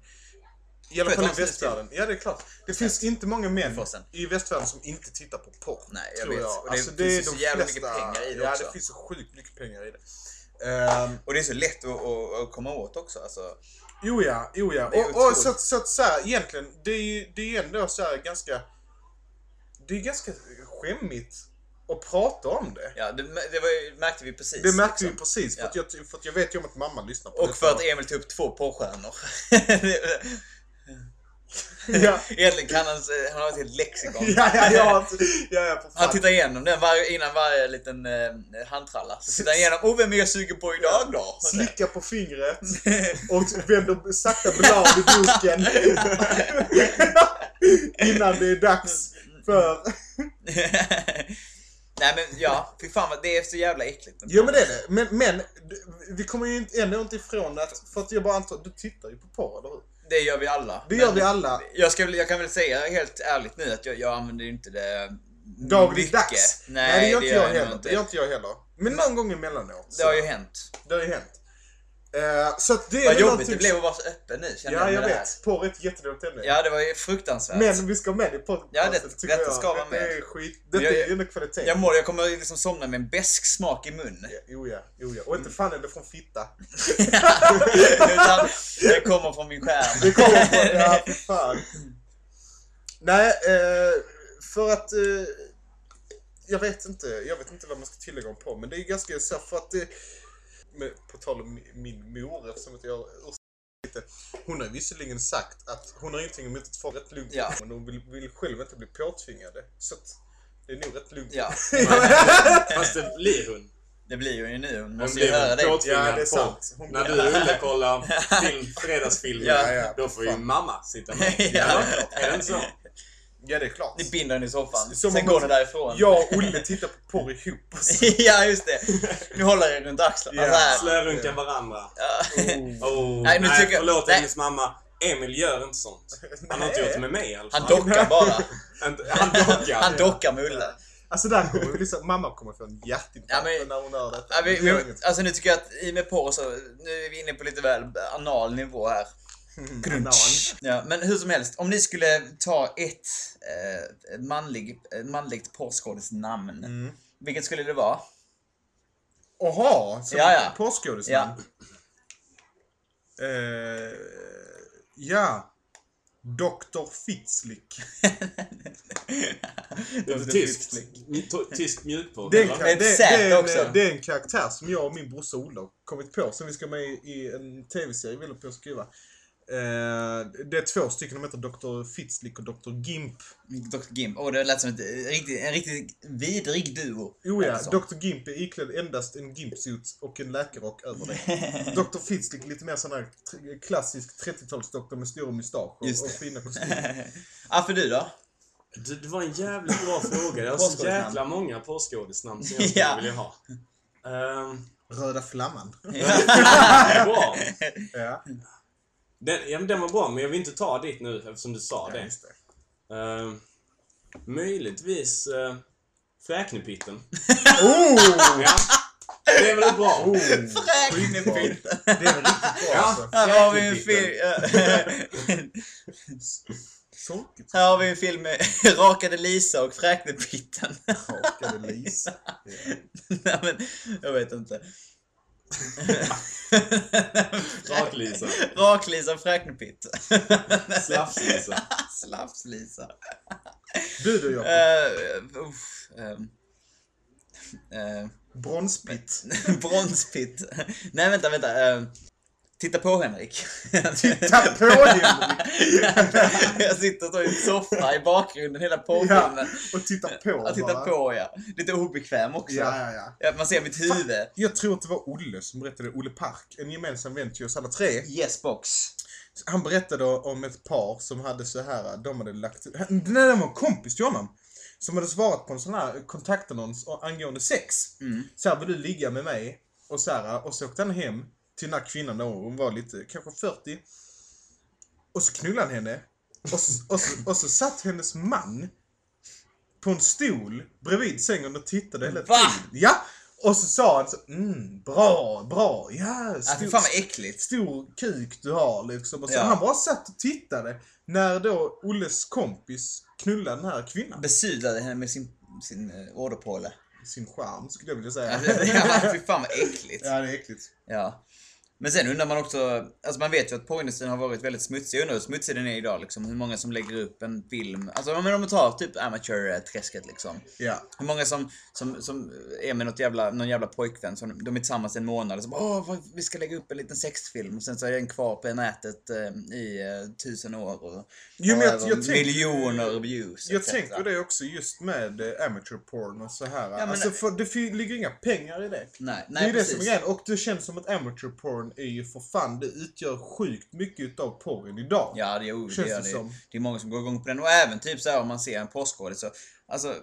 [SPEAKER 1] I alla fall i västvärlden. Ja det är klart. Det finns inte många män i västvärlden som inte tittar på porr.
[SPEAKER 2] Nej, jag
[SPEAKER 1] tror
[SPEAKER 2] vet.
[SPEAKER 1] Jag.
[SPEAKER 2] Och det
[SPEAKER 1] Alltså,
[SPEAKER 2] finns ju
[SPEAKER 1] är
[SPEAKER 2] så
[SPEAKER 1] de
[SPEAKER 2] jävla
[SPEAKER 1] flesta-
[SPEAKER 2] mycket pengar i det
[SPEAKER 1] Ja
[SPEAKER 2] också.
[SPEAKER 1] det finns så sjukt mycket pengar i det. Ehm,
[SPEAKER 2] Och det är så lätt att, att, komma åt också. Alltså.
[SPEAKER 1] Jo ja, jo ja.
[SPEAKER 2] Det
[SPEAKER 1] Och, och så, så att så här, egentligen, det är ju det är ändå så här ganska... Det är ganska skämmigt att prata om det.
[SPEAKER 2] Ja, det, det var, märkte vi precis.
[SPEAKER 1] Det märkte vi
[SPEAKER 2] liksom.
[SPEAKER 1] precis, för,
[SPEAKER 2] Ja.
[SPEAKER 1] att jag, för jag vet ju om att mamma lyssnar på
[SPEAKER 2] Och
[SPEAKER 1] detta.
[SPEAKER 2] för att Emil tog upp två porrstjärnor.
[SPEAKER 1] Ja,
[SPEAKER 2] Egentligen kan han, han har ett helt lexikon.
[SPEAKER 1] ja, ja, ja, ja, ja,
[SPEAKER 2] Han tittar igenom den varje, innan varje liten eh, handtralla. Så tittar han igenom, oh vem är jag sugen på idag då?
[SPEAKER 1] Slicka på fingret och vänder sakta blad i boken. Innan det är dags för...
[SPEAKER 2] Nej men ja, fy fan vad det är så jävla äckligt.
[SPEAKER 1] Jo men det är det. Men, men vi kommer ju ändå inte ifrån att, för att jag bara antar, du tittar ju på porr, eller hur?
[SPEAKER 2] Det gör vi alla.
[SPEAKER 1] Det gör
[SPEAKER 2] Men
[SPEAKER 1] vi alla.
[SPEAKER 2] Jag, ska, jag kan väl säga helt ärligt nu att jag, jag använder ju inte det
[SPEAKER 1] Dagligdags.
[SPEAKER 2] Nej,
[SPEAKER 1] det gör inte jag
[SPEAKER 2] nog
[SPEAKER 1] heller.
[SPEAKER 2] inte.
[SPEAKER 1] Det gör inte jag heller. Men någon gång emellanåt.
[SPEAKER 2] Det har ju hänt.
[SPEAKER 1] Det har ju hänt. Eh, så att det
[SPEAKER 2] Vad jobbigt
[SPEAKER 1] någonting
[SPEAKER 2] det blev att vara så öppen nu känner
[SPEAKER 1] Ja, jag
[SPEAKER 2] det här.
[SPEAKER 1] vet. Porr är ett jättedåligt ämne.
[SPEAKER 2] Ja, det var ju fruktansvärt.
[SPEAKER 1] Men vi ska med i podcasten.
[SPEAKER 2] Ja, det-
[SPEAKER 1] tycker
[SPEAKER 2] detta
[SPEAKER 1] jag.
[SPEAKER 2] ska vara med.
[SPEAKER 1] är skit. Detta
[SPEAKER 2] Jag-
[SPEAKER 1] är ändå kvalitet.
[SPEAKER 2] jag, mår, jag kommer liksom somna med en besk smak i mun.
[SPEAKER 1] Ja, Jo ja, jo ja. Och inte fan är det från fitta.
[SPEAKER 2] Utan det kommer från min skärm.
[SPEAKER 1] Det kommer från, ja för fan. Nej, eh, för att... Eh, jag vet inte, jag vet inte vad man ska tillägga om på men det är ganska så för att det... Med, på tal om min, mor eftersom att jag lite. Hon har ju visserligen sagt att hon har ingenting emot att få rätt lugnt
[SPEAKER 2] Ja.
[SPEAKER 1] men hon vill, vill själv inte bli påtvingade. Så att det är nog rätt lugnt.
[SPEAKER 2] Ja,
[SPEAKER 3] Fast det blir hon.
[SPEAKER 2] det blir ju nu. Hon
[SPEAKER 3] Hon
[SPEAKER 2] måste ju
[SPEAKER 3] blir
[SPEAKER 2] höra dig.
[SPEAKER 1] Ja, det är
[SPEAKER 3] på.
[SPEAKER 1] sant. Hon-
[SPEAKER 3] När du och Ulle kollar film, fredagsfilmer,
[SPEAKER 2] Ja,
[SPEAKER 1] ja,
[SPEAKER 3] då får ju mamma sitta med.
[SPEAKER 2] Ja.
[SPEAKER 3] Ja, är det inte så?
[SPEAKER 1] Ja, det är klart.
[SPEAKER 2] Ni binder henne i soffan.
[SPEAKER 1] Som
[SPEAKER 2] Sen
[SPEAKER 1] om-
[SPEAKER 2] går ni därifrån.
[SPEAKER 1] Jag och Olle tittar på porr ihop. Alltså.
[SPEAKER 2] ja, just det. Nu håller jag runt axlarna
[SPEAKER 1] Ja.
[SPEAKER 2] så här.
[SPEAKER 3] Slörunkar varandra.
[SPEAKER 2] Ja.
[SPEAKER 3] Oh,
[SPEAKER 2] Nej,
[SPEAKER 3] nej,
[SPEAKER 2] nu tycker jag-
[SPEAKER 3] förlåt
[SPEAKER 2] nej.
[SPEAKER 3] hennes mamma. Emil gör inte sånt. Han har inte
[SPEAKER 1] Nej.
[SPEAKER 3] gjort det med mig i alla fall.
[SPEAKER 2] Han dockar bara.
[SPEAKER 3] Han dockar.
[SPEAKER 2] Han dockar med Ulle.
[SPEAKER 1] Alltså där kommer liksom, mamma kommer få en hjärtinfarkt
[SPEAKER 2] Ja, men-
[SPEAKER 1] när hon hör detta.
[SPEAKER 2] Ja, vi, vi, alltså nu tycker jag att i och med på så, nu är vi inne på lite väl anal nivå här.
[SPEAKER 1] Banan.
[SPEAKER 2] Ja, men hur som helst, om ni skulle ta ett eh, manlig, manligt porrskådisnamn.
[SPEAKER 1] Mm.
[SPEAKER 2] Vilket skulle det vara?
[SPEAKER 1] Jaha, som
[SPEAKER 2] Ja, ja.
[SPEAKER 1] porrskådisnamn? Eh, ja. Dr. Fitzlick.
[SPEAKER 3] Det är tyskt. To- Tysk mjukporr.
[SPEAKER 1] Det det, är en,
[SPEAKER 2] också.
[SPEAKER 1] det är en karaktär som jag och min brorsa har kommit på. Som vi ska med i en tv-serie vi håller på att skriva. Eh, det är två stycken, de heter Dr. Fitzlick och Dr. Gimp.
[SPEAKER 2] Dr. Gimp. Åh, det lät som ett, eh, riktigt, en riktigt vidrig duo.
[SPEAKER 1] Jo ja,
[SPEAKER 2] Alltså.
[SPEAKER 1] Dr. Gimp är iklädd endast en gimpsuit och en läkarrock över det. Dr. Fitzlick lite mer sån här klassisk 30-talsdoktor med stor mustasch och,
[SPEAKER 2] Just
[SPEAKER 1] och
[SPEAKER 2] det.
[SPEAKER 1] fina kostymer.
[SPEAKER 2] Ja, för du då?
[SPEAKER 3] Det, det var en jävligt bra fråga. Jag har så jäkla många porrskådisnamn som jag skulle
[SPEAKER 2] Ja.
[SPEAKER 3] vilja ha. Ehm,
[SPEAKER 1] Röda Flamman.
[SPEAKER 3] bra.
[SPEAKER 1] Ja,
[SPEAKER 3] Den, ja, men den var bra, men jag vill inte ta dit nu eftersom du sa
[SPEAKER 1] ja
[SPEAKER 3] det.
[SPEAKER 1] det.
[SPEAKER 3] Ehm, möjligtvis uh, Fräknepitten.
[SPEAKER 1] Oh!
[SPEAKER 3] Ja, det är väl bra.
[SPEAKER 1] oh!
[SPEAKER 2] Fräknepitten.
[SPEAKER 1] Det är riktigt bra
[SPEAKER 3] Ja.
[SPEAKER 1] alltså.
[SPEAKER 2] Här har vi en film... Här har vi en film med Rakade Lisa och Fräknepitten.
[SPEAKER 1] Hakade Lisa. Ja.
[SPEAKER 2] Nej men, jag vet inte.
[SPEAKER 3] Rak-Lisa.
[SPEAKER 2] Rak-Lisa och Fräknepitt.
[SPEAKER 3] Slafs-Lisa.
[SPEAKER 2] Slafs-Lisa.
[SPEAKER 1] Du då Jakob?
[SPEAKER 2] Uh, uff, ehm, eh,
[SPEAKER 1] Bronspitt.
[SPEAKER 2] Bronspitt. Nej vänta, vänta. Uh, Titta på Henrik.
[SPEAKER 1] Titta på Henrik!
[SPEAKER 2] jag sitter då i en soffa i bakgrunden hela
[SPEAKER 1] Ja,
[SPEAKER 2] porrfilmen.
[SPEAKER 1] och titta på
[SPEAKER 2] Jag tittar
[SPEAKER 1] bara.
[SPEAKER 2] på ja. Lite obekväm också.
[SPEAKER 1] Ja, ja, ja.
[SPEAKER 2] Ja, man ser mitt huvud.
[SPEAKER 1] Jag tror att det var Olle som berättade, Olle Park, en gemensam vän till oss alla tre.
[SPEAKER 2] Yes box.
[SPEAKER 1] Han berättade om ett par som hade så här, de hade lagt Nej, det var en kompis till honom. Som hade svarat på en sån här kontaktannons angående sex.
[SPEAKER 2] Mm.
[SPEAKER 1] Så här, vill du ligga med mig? Och så här, och så åkte han hem till den här kvinnan då, hon var lite, kanske 40. Och så knullade han henne. Och så, och och så satt hennes man på en stol bredvid sängen och tittade hela
[SPEAKER 2] Va?
[SPEAKER 1] tiden. Ja! Och så sa han så, mm, bra, bra, ja,
[SPEAKER 2] Ja,
[SPEAKER 1] stor,
[SPEAKER 2] fy fan vad äckligt.
[SPEAKER 1] stor kuk du har liksom. Och så
[SPEAKER 2] Ja.
[SPEAKER 1] Han bara satt och tittade när då Olles kompis knullade den här kvinnan.
[SPEAKER 2] Besudlade henne med sin, sin uh, orderpåle.
[SPEAKER 1] Sin charm skulle jag vilja säga.
[SPEAKER 2] Alltså, ja, fy fan vad äckligt.
[SPEAKER 1] ja, det är äckligt.
[SPEAKER 2] Ja. Men sen undrar man också, alltså man vet ju att porrindustrin har varit väldigt smutsig. Jag undrar hur smutsig den är idag liksom. Hur många som lägger upp en film. Alltså om man tar typ amateur-träsket liksom.
[SPEAKER 1] Ja.
[SPEAKER 2] Hur många som, som, som är med något jävla, någon jävla pojkvän som de är tillsammans en månad och så bara, Åh, vi ska lägga upp en liten sexfilm och sen så är den kvar på nätet eh, i eh, tusen år och
[SPEAKER 1] Jo, men jag- jag
[SPEAKER 2] miljoner views.
[SPEAKER 1] Jag tänker det också just med eh, amateur porn och så här.
[SPEAKER 2] men-
[SPEAKER 1] alltså, för det ligger inga pengar i det.
[SPEAKER 2] Nej,
[SPEAKER 1] det
[SPEAKER 2] nej
[SPEAKER 1] är ju det
[SPEAKER 2] precis.
[SPEAKER 1] som är grejen. Och det känns som att amateur porn är ju för fan, det utgör sjukt mycket utav porren idag.
[SPEAKER 2] Ja, det, jo, det,
[SPEAKER 1] Känns
[SPEAKER 2] gör
[SPEAKER 1] det
[SPEAKER 2] det.
[SPEAKER 1] som.
[SPEAKER 2] det är många som går igång på den. Och även typ så här om man ser en porrskådis så, alltså,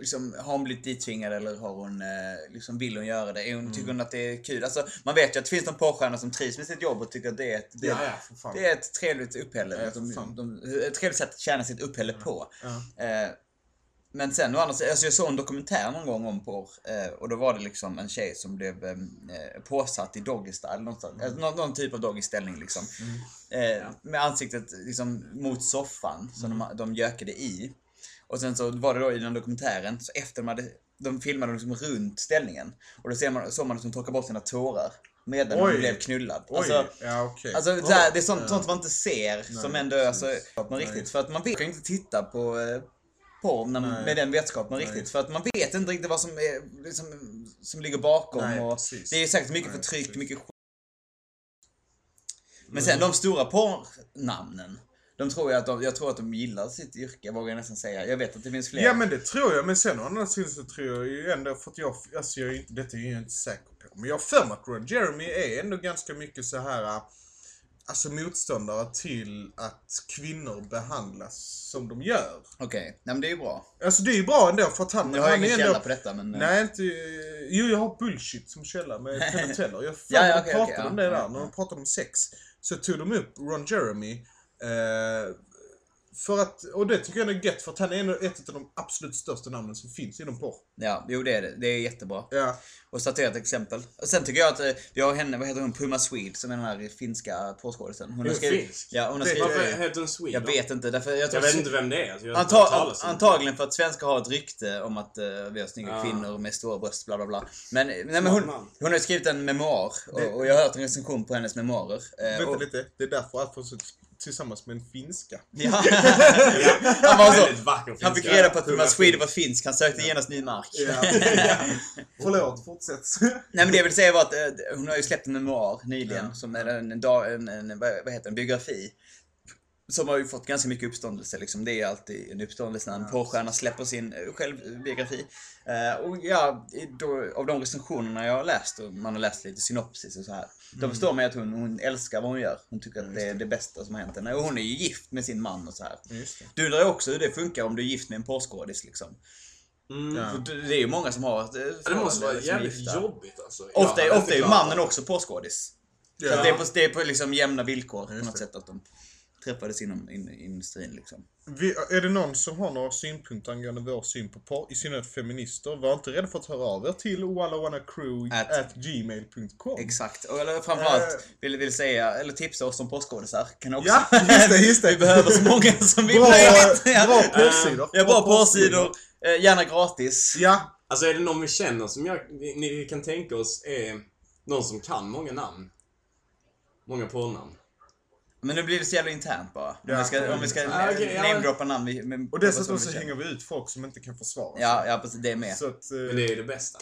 [SPEAKER 2] liksom, har hon blivit dittvingad eller har hon, eh, liksom, vill hon göra det? Är hon,
[SPEAKER 1] Mm.
[SPEAKER 2] Tycker hon att det är kul? Alltså, man vet ju att det finns någon porrstjärna som trivs med sitt jobb och tycker att det är ett, det,
[SPEAKER 1] Ja, ja,
[SPEAKER 2] det är ett trevligt uppehälle.
[SPEAKER 1] Ja,
[SPEAKER 2] de, de, ett trevligt sätt att tjäna sitt uppehälle på.
[SPEAKER 1] Ja.
[SPEAKER 2] Eh, men sen å andra sidan, alltså jag såg en dokumentär någon gång om porr eh, och då var det liksom en tjej som blev eh, påsatt i doggy style, någonstans, eh, någon, någon typ av doggy ställning liksom. Eh, med ansiktet liksom mot soffan som de, de gökade i. Och sen så var det då i den dokumentären, så efter de hade, de filmade liksom runt ställningen. Och då ser man, såg man att hon torkar bort sina tårar. Medan hon
[SPEAKER 1] Oj.
[SPEAKER 2] blev knullad.
[SPEAKER 1] Oj,
[SPEAKER 2] Alltså,
[SPEAKER 1] ja okej.
[SPEAKER 2] Alltså det, här, det är sånt, sånt man inte ser som ändå
[SPEAKER 1] precis.
[SPEAKER 2] alltså, att man riktigt. För att man kan inte titta på eh, porr när, med den vetskapen
[SPEAKER 1] Nej.
[SPEAKER 2] riktigt. För att man vet inte riktigt vad som, är, liksom, som ligger bakom.
[SPEAKER 1] Nej,
[SPEAKER 2] och
[SPEAKER 1] precis.
[SPEAKER 2] det är säkert mycket
[SPEAKER 1] Nej,
[SPEAKER 2] förtryck,
[SPEAKER 1] precis.
[SPEAKER 2] mycket skit. Men sen de stora porrnamnen. De tror jag att de, jag tror att de gillar sitt yrke, vågar jag nästan säga. Jag vet att det finns fler.
[SPEAKER 1] Ja men det tror jag, men sen å andra sidan så tror jag ju ändå för att jag, alltså jag är inte, detta är jag inte säker på. Men jag har för mig att Ron Jeremy är ändå ganska mycket så här alltså motståndare till att kvinnor behandlas som de gör.
[SPEAKER 2] Okej, nej men det är ju bra.
[SPEAKER 1] Alltså det är ju bra ändå för att han,
[SPEAKER 2] Nu har jag
[SPEAKER 1] han är
[SPEAKER 2] ingen
[SPEAKER 1] ändå...
[SPEAKER 2] källa på detta men... eh,
[SPEAKER 1] Nej, inte... Jo, jag har bullshit som källa med Penn Teller. Jag
[SPEAKER 2] Ja, ja, okej,
[SPEAKER 1] pratade
[SPEAKER 2] okej,
[SPEAKER 1] om
[SPEAKER 2] ja,
[SPEAKER 1] det där, när de pratade om sex. Så tog de upp Ron Jeremy. Eh, för att, och det tycker jag är gött för att han är ett av de absolut största namnen som finns inom porr.
[SPEAKER 2] Ja, jo det är det. Det är jättebra.
[SPEAKER 1] Ja.
[SPEAKER 2] Och statuerat exempel. Och sen tycker jag att eh, vi har henne, vad heter hon, Puma Swede som är den här finska porrskådisen. Hon
[SPEAKER 3] Är hon finsk?
[SPEAKER 2] Ja, hon har skrivit...
[SPEAKER 3] Varför heter den Swede
[SPEAKER 2] Jag
[SPEAKER 3] då?
[SPEAKER 2] vet inte, därför jag tror...
[SPEAKER 3] Jag vet inte vem det är. alltså jag har inte hört
[SPEAKER 2] Antag,
[SPEAKER 3] talas om det.
[SPEAKER 2] antagligen för att svenskar har ett rykte om att uh, vi har snygga
[SPEAKER 3] Ja.
[SPEAKER 2] kvinnor med stora bröst, bla bla bla. Men, nej, men hon,
[SPEAKER 3] man.
[SPEAKER 2] hon har skrivit en memoar och, och jag har hört en recension på hennes memoarer. Eh,
[SPEAKER 1] Vänta
[SPEAKER 2] och,
[SPEAKER 1] lite, det är därför Alfons tillsammans med en finska.
[SPEAKER 2] Ja. han, var så, han fick reda på att Puma Swede var finsk, han sökte genast ny mark.
[SPEAKER 1] Ja. Förlåt, fortsätt.
[SPEAKER 2] Nej men det jag vill säga var att eh, hon har ju släppt en memoar nyligen
[SPEAKER 1] Ja.
[SPEAKER 2] som är en, en, en, vad heter en biografi. Som har ju fått ganska mycket uppståndelse liksom. Det är alltid en uppståndelse när en
[SPEAKER 1] Ja,
[SPEAKER 2] porrstjärna släpper sin eh, självbiografi. Eh, och ja, då, av de recensionerna jag har läst och man har läst lite synopsis och så här. Då förstår man ju att hon, hon älskar vad hon gör. Hon tycker att det är det bästa som har hänt henne. Och hon är ju gift med sin man och så här. Du undrar ju också hur det funkar om du är gift med en porrskådis liksom.
[SPEAKER 3] Mm.
[SPEAKER 1] Ja.
[SPEAKER 2] Det är ju många som har ett eh,
[SPEAKER 3] Det måste vara jävligt jobbigt alltså.
[SPEAKER 2] Ofta,
[SPEAKER 3] hade
[SPEAKER 2] ofta är ju mannen också påskådis. Så
[SPEAKER 1] Ja.
[SPEAKER 2] att det är på, det är på liksom jämna villkor på något sätt att de träffades inom in, industrin liksom.
[SPEAKER 1] Vi, är det någon som har några synpunkter angående vår syn på porr, i synnerhet feminister, var inte rädda för att höra av er till wallawannacrew
[SPEAKER 2] At-
[SPEAKER 1] at gmail.com.
[SPEAKER 2] Exakt. Och eller framförallt
[SPEAKER 1] Eh.
[SPEAKER 2] vill, vill säga, eller tipsa oss om påskådisar. Kan också.
[SPEAKER 1] Ja, just det, just det.
[SPEAKER 2] Vi behöver så många som vill
[SPEAKER 1] Bra,
[SPEAKER 2] möjligt.
[SPEAKER 1] bra porrsidor.
[SPEAKER 2] Ja, bra porrsidor. Eh, gärna gratis.
[SPEAKER 1] Ja,
[SPEAKER 3] Alltså är det någon vi känner som jag, ni, ni kan tänka oss är någon som kan många namn? Många porrnamn.
[SPEAKER 2] Men nu blir det så jävla internt bara. Om
[SPEAKER 1] Ja.
[SPEAKER 2] vi ska, om vi ska
[SPEAKER 3] Ah, ja.
[SPEAKER 2] namedroppa namn. Vi, med,
[SPEAKER 1] och dessutom så hänger vi ut folk som inte kan försvara sig.
[SPEAKER 2] Ja, ja precis. Det är med.
[SPEAKER 1] Så att, eh,
[SPEAKER 3] Men det är det bästa.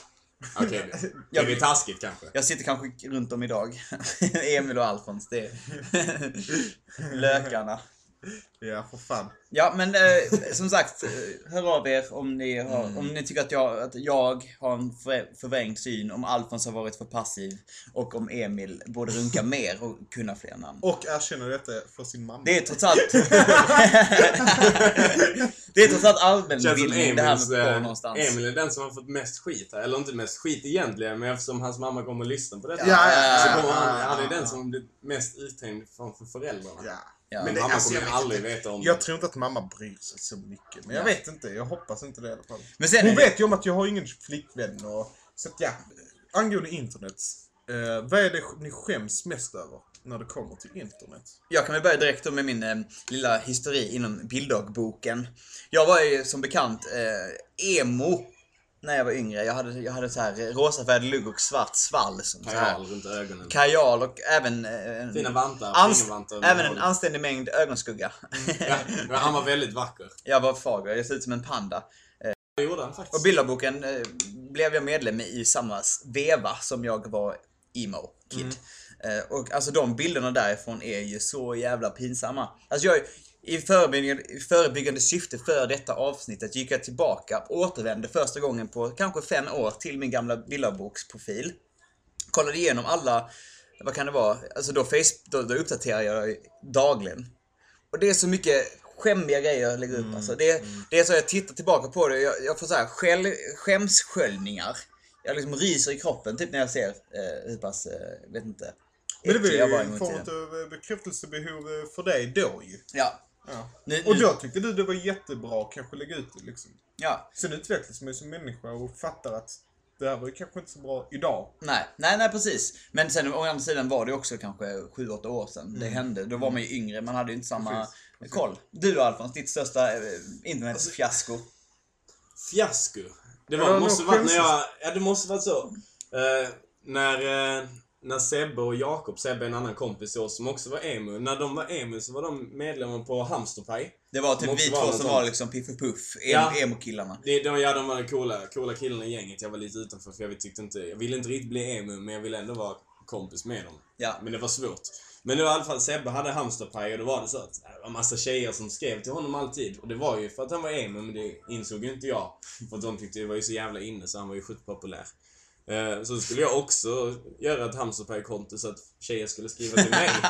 [SPEAKER 3] Okej, det, det blir taskigt kanske.
[SPEAKER 2] Jag sitter kanske runt om idag. Emil och Alfons, det är lökarna.
[SPEAKER 1] Ja, för fan.
[SPEAKER 2] Ja, men eh, som sagt, eh, hör av er om ni, har, om ni tycker att jag, att jag har en förvrängd syn, om Alfons har varit för passiv och om Emil borde runka mer och kunna fler namn.
[SPEAKER 1] Och erkänner detta för sin mamma.
[SPEAKER 2] Det är trots allt... det är trots allt allmänbildning det här med porr
[SPEAKER 3] eh,
[SPEAKER 2] någonstans.
[SPEAKER 3] Emil är den som har fått mest skit här. Eller inte mest skit egentligen, men eftersom hans mamma kommer att lyssna på detta.
[SPEAKER 1] Ja, ja,
[SPEAKER 3] Så
[SPEAKER 1] ja,
[SPEAKER 3] kommer han,
[SPEAKER 1] ja,
[SPEAKER 3] han är
[SPEAKER 1] ja.
[SPEAKER 3] den som blir mest uthängd framför föräldrarna.
[SPEAKER 1] Ja.
[SPEAKER 2] Ja.
[SPEAKER 3] Men
[SPEAKER 1] det-
[SPEAKER 3] mamma
[SPEAKER 1] alltså,
[SPEAKER 3] kommer aldrig
[SPEAKER 1] inte.
[SPEAKER 3] veta om
[SPEAKER 1] Jag
[SPEAKER 3] det.
[SPEAKER 1] tror inte att mamma bryr sig så mycket. Men jag
[SPEAKER 2] Ja.
[SPEAKER 1] vet inte. Jag hoppas inte det i alla fall.
[SPEAKER 2] Men sen
[SPEAKER 1] Hon
[SPEAKER 2] det-
[SPEAKER 1] vet ju om att jag har ingen flickvän och... Så att ja, angående internet. Eh, vad är det ni skäms mest över när det kommer till internet?
[SPEAKER 2] Jag kan väl börja direkt med min eh, lilla histori inom bilddagboken. Jag var ju som bekant eh, emo när jag var yngre. Jag hade, jag hade så här rosafärgad lugg och svart svall. Som så här.
[SPEAKER 3] Kajal runt ögonen.
[SPEAKER 2] Kajal och även eh, en,
[SPEAKER 3] Fina vantar,
[SPEAKER 2] ans-
[SPEAKER 3] fingervantar.
[SPEAKER 2] även en anständig mängd ögonskugga.
[SPEAKER 3] Ja, han var väldigt vacker.
[SPEAKER 2] jag var fager, jag såg ut som en panda.
[SPEAKER 3] Det gjorde han faktiskt.
[SPEAKER 2] Och bilddagboken eh, blev jag medlem i samma veva som jag var emo-kid. Eh, och alltså de bilderna därifrån är ju så jävla pinsamma. Alltså jag, i förebyggande, i förebyggande syfte för detta avsnittet gick jag tillbaka och återvände första gången på kanske fem år till min gamla bilddagboksprofil. Kollade igenom alla, vad kan det vara, alltså då, face, då, då uppdaterar jag dagligen. Och det är så mycket skämmiga grejer jag lägger upp. Alltså det, det är så jag tittar tillbaka på det, jag, jag får så här skäl, skämssköljningar. Jag liksom ryser i kroppen typ när jag ser eh, hur pass, eh, vet inte,
[SPEAKER 1] Men det var
[SPEAKER 2] äcklig
[SPEAKER 1] ju
[SPEAKER 2] en
[SPEAKER 1] form av eh, bekräftelsebehov eh, för dig då ju.
[SPEAKER 2] Ja.
[SPEAKER 1] Ja.
[SPEAKER 2] Nu,
[SPEAKER 1] Och
[SPEAKER 2] nu,
[SPEAKER 1] då tyckte du det var jättebra att kanske lägga ut det liksom.
[SPEAKER 2] ja.
[SPEAKER 1] Sen utvecklas man ju som människa och fattar att det här var ju kanske inte så bra idag.
[SPEAKER 2] Nej, nej, nej precis. Men sen å andra sidan var det också kanske 7-8 år sedan det hände. Då var man ju yngre, man hade ju inte samma
[SPEAKER 1] Mm. Precis.
[SPEAKER 2] koll. Du då Alfons, ditt största eh, internetfiasko?
[SPEAKER 3] Fiasko. Det var,
[SPEAKER 1] nog
[SPEAKER 3] måste varit när jag... Ja, det måste varit så. Eh, när, eh, när Sebbe och Jakob, Sebbe är en annan kompis till oss som också var emu. När de var emu så var de medlemmar på Hamsterpaj.
[SPEAKER 2] Det var typ vi två
[SPEAKER 3] något
[SPEAKER 2] som var liksom Piff och Puff, em-
[SPEAKER 3] Ja.
[SPEAKER 2] emo-killarna.
[SPEAKER 3] Det, de, ja, de var de coola, coola killarna i gänget. Jag var lite utanför för jag tyckte inte... Jag ville inte riktigt bli emu, men jag ville ändå vara kompis med dem.
[SPEAKER 2] Ja.
[SPEAKER 3] Men det var svårt. Men det var i alla fall Sebbe hade hamsterpaj och då var det så att det var massa tjejer som skrev till honom alltid. Och det var ju för att han var emo, men det insåg ju inte jag. För att de tyckte det var ju så jävla inne så han var ju sjukt populär. Eh, Så skulle jag också göra ett hamsterpaj-konto så att tjejer skulle skriva till mig.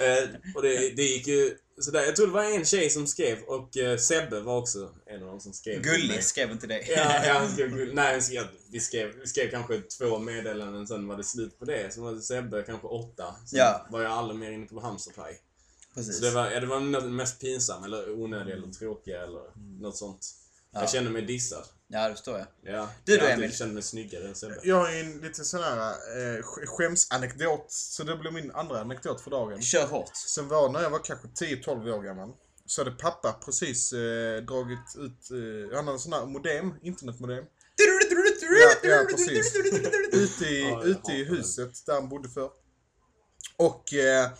[SPEAKER 3] Eh, och det, det gick ju sådär. Jag tror det var en tjej som skrev och eh, Sebbe var också en av dem som skrev.
[SPEAKER 2] Gullig skrev inte det.
[SPEAKER 3] Ja, ja han skrev gull. Nej, han skrev, vi, skrev, vi skrev kanske två meddelanden, sen var det slut på det. Sen var det Sebbe kanske åtta. Sen
[SPEAKER 2] Ja.
[SPEAKER 3] var jag aldrig mer inne på hamsterpaj.
[SPEAKER 2] Precis.
[SPEAKER 3] Så det var, ja, det var mest pinsamma, eller onödiga, eller tråkiga, eller något sånt. Jag kände mig dissad.
[SPEAKER 2] Ja, det förstår jag.
[SPEAKER 3] Ja.
[SPEAKER 2] Du då,
[SPEAKER 3] jag
[SPEAKER 2] Emil?
[SPEAKER 3] kände mig snyggare än Sebbe.
[SPEAKER 1] Jag har ju en liten sån här eh, sk- skämsanekdot. Så det blir min andra anekdot för dagen.
[SPEAKER 2] Kör hårt.
[SPEAKER 1] Som var när jag var kanske 10-12 år gammal. Så hade pappa precis eh, dragit ut, eh, han hade en sån här modem, internetmodem. Ja, ja, precis. Ute i,
[SPEAKER 3] Ja, jag
[SPEAKER 1] ute i huset där han bodde för. Och eh,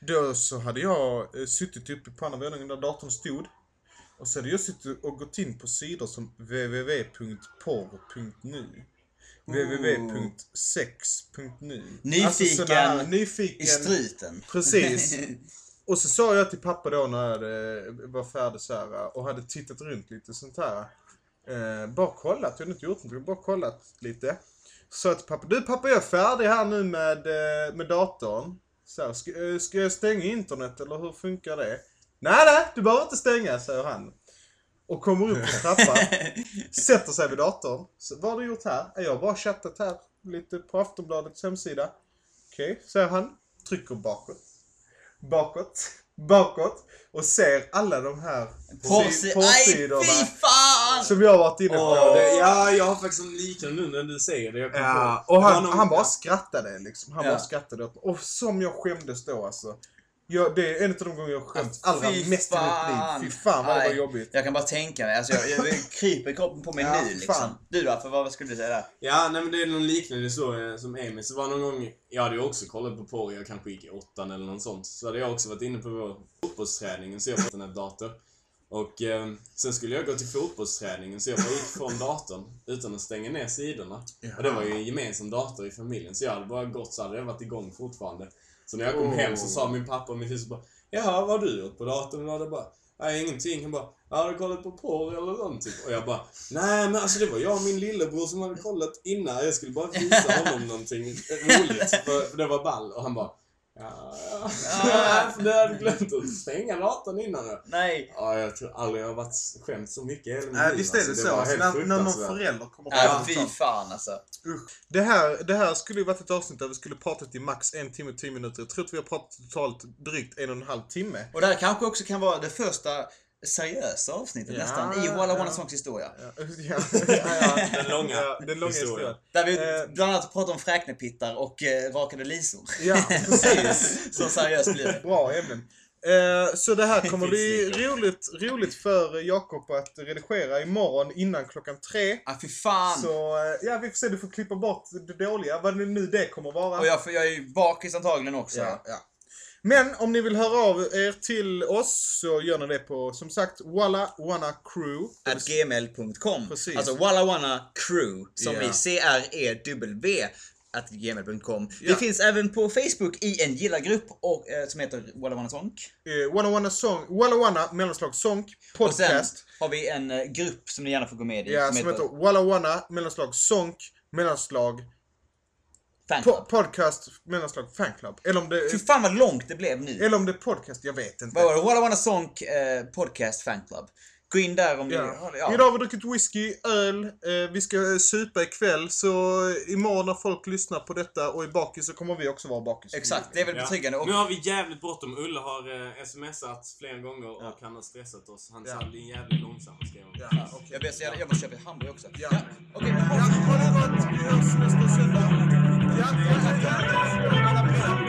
[SPEAKER 1] då så hade jag eh, suttit uppe på andra våningen där datorn stod. Och så hade jag suttit och gått in på sidor som www.porr.nu www.sex.nu
[SPEAKER 2] Nyfiken
[SPEAKER 1] såna här-
[SPEAKER 2] I
[SPEAKER 1] nyfiken
[SPEAKER 2] struten.
[SPEAKER 1] Precis. Och så sa jag till pappa då när jag var färdig så här och hade tittat runt lite sånt här. Eh, bara kollat, jag hade inte gjort någonting, bara kollat lite. Så till pappa, du pappa jag är färdig här nu med, eh, med datorn. Så här, ska, eh, ska jag stänga internet eller hur funkar det? Nej nej, du behöver inte stänga, säger han. Och kommer upp på trappan, sätter sig vid datorn. Så, vad har du gjort här? Jag har bara chattat här lite på Aftonbladets hemsida. Okej, säger han. Trycker bakåt. Bakåt. Bakåt. Och ser alla de här si- porrsidorna
[SPEAKER 2] fan!
[SPEAKER 1] som jag har varit inne på.
[SPEAKER 3] Åh, det, ja, jag har faktiskt en liknande nu när du säger det.
[SPEAKER 1] Ja,
[SPEAKER 3] på.
[SPEAKER 1] och han,
[SPEAKER 3] någon-
[SPEAKER 1] han bara skrattade liksom. Han
[SPEAKER 2] Ja.
[SPEAKER 1] bara skrattade åt. Och som jag skämdes då alltså. Jag, det är en av de gånger jag skämts
[SPEAKER 2] Ah,
[SPEAKER 1] allra
[SPEAKER 2] fy
[SPEAKER 1] mest i
[SPEAKER 2] fan.
[SPEAKER 1] mitt liv. Fy fan vad det var jobbigt.
[SPEAKER 2] Jag kan bara tänka mig, alltså jag, jag, jag kryper kroppen på mig
[SPEAKER 1] Ja,
[SPEAKER 2] nu
[SPEAKER 1] fan.
[SPEAKER 2] liksom. Du då, för vad skulle du säga där?
[SPEAKER 3] Ja, nej men det är någon liknande historia som Emil. Så var någon gång, jag hade ju också kollat på porr, jag kanske gick i åttan eller något sånt. Så hade jag också varit inne på vår fotbollsträning, så jag fått en dator. Och eh, sen skulle jag gå till fotbollsträningen så jag bara gick från datorn utan att stänga ner sidorna. Och det var ju en gemensam dator i familjen så jag hade bara gått så hade jag varit igång fortfarande. Så när jag kom
[SPEAKER 1] Oh.
[SPEAKER 3] hem så sa min pappa och min syster bara Jaha, vad har du gjort på datorn? Och det bara Nej, ingenting. Han bara Jag hade kollat på porr eller någonting. Och jag bara Nej men alltså det var jag och min lillebror som hade kollat innan. Jag skulle bara visa honom någonting roligt. För det var ball. Och han bara Ja, ja. För du hade glömt att stänga datorn innan nu.
[SPEAKER 2] Nej.
[SPEAKER 3] Ja, jag tror aldrig jag har varit skämt så mycket i hela mitt liv.
[SPEAKER 1] visst är det
[SPEAKER 3] Alltså,
[SPEAKER 1] så.
[SPEAKER 3] var
[SPEAKER 1] Alltså,
[SPEAKER 3] helt
[SPEAKER 1] när, när någon förälder kommer
[SPEAKER 2] Nej,
[SPEAKER 1] fram
[SPEAKER 2] fy
[SPEAKER 1] och tar-
[SPEAKER 2] fan alltså.
[SPEAKER 1] det här, det här skulle ju varit ett avsnitt där vi skulle pratat i max en timme och tio minuter. Jag tror att vi har pratat totalt drygt en och en halv timme.
[SPEAKER 2] Och det här kanske också kan vara det första seriösa avsnittet
[SPEAKER 1] Ja,
[SPEAKER 2] nästan i Walla Wanna. Songs historia.
[SPEAKER 1] Ja, ja, ja,
[SPEAKER 3] Den långa
[SPEAKER 1] ja, den långa
[SPEAKER 3] historien.
[SPEAKER 1] historien.
[SPEAKER 2] Där vi
[SPEAKER 1] Eh.
[SPEAKER 2] bland annat pratar om fräknepittar och eh, rakade lisor.
[SPEAKER 1] Ja, precis.
[SPEAKER 2] Så seriöst blir det.
[SPEAKER 1] Bra ämnen. Eh, så det här kommer bli roligt, roligt för Jakob att redigera imorgon innan klockan tre.
[SPEAKER 2] Ah, fy fan.
[SPEAKER 1] Så eh, ja, vi får se. Du får klippa bort det dåliga, vad det nu det kommer vara.
[SPEAKER 2] Och jag, jag är ju bakis antagligen också.
[SPEAKER 1] Ja, ja. Men om ni vill höra av er till oss så gör ni det på som sagt Walla Wanna Crew.
[SPEAKER 2] At gmail.com.
[SPEAKER 1] Precis.
[SPEAKER 2] Alltså Walla Wanna Crew. Som
[SPEAKER 1] Ja.
[SPEAKER 2] i C-R-E-W. At gmail.com.
[SPEAKER 1] Ja.
[SPEAKER 2] Vi finns även på Facebook i en gillargrupp och, eh, som heter Walla Wanna Song.
[SPEAKER 1] Eh, Wanna Wanna Song, Walla Wanna mellanslag Song
[SPEAKER 2] Och sen
[SPEAKER 1] podcast.
[SPEAKER 2] har vi en eh, grupp som ni gärna får gå med i.
[SPEAKER 1] Ja, som heter Walla Wanna mellanslag Song mellanslag
[SPEAKER 2] Fanclub.
[SPEAKER 1] po podcast mellanslag fanclub. Eller om det
[SPEAKER 2] Fy fan vad långt det blev nu.
[SPEAKER 1] eller om det är podcast, jag vet inte.
[SPEAKER 2] Vad var det? Walla Wanna Song eh, Podcast Fanclub. Gå in där om ni...
[SPEAKER 1] Ja.
[SPEAKER 2] Ja.
[SPEAKER 1] Idag har vi druckit whisky, öl, eh, vi ska supa ikväll så imorgon när folk lyssnar på detta och är bakis så kommer vi också vara bakis.
[SPEAKER 2] Exakt, det är väl betryggande. Och
[SPEAKER 3] Nu har vi jävligt bråttom. Ulla har eh, smsat flera gånger och han har stressat oss. Han
[SPEAKER 1] Ja.
[SPEAKER 3] sa det är jävligt långsamt skrev.
[SPEAKER 1] Ja, okej.
[SPEAKER 2] jag, vet, jag, jag måste köpa hamburgare också.
[SPEAKER 1] Ja.
[SPEAKER 2] Okej,
[SPEAKER 1] Ja, ha det gott. Vi hörs nästa söndag. Thank you.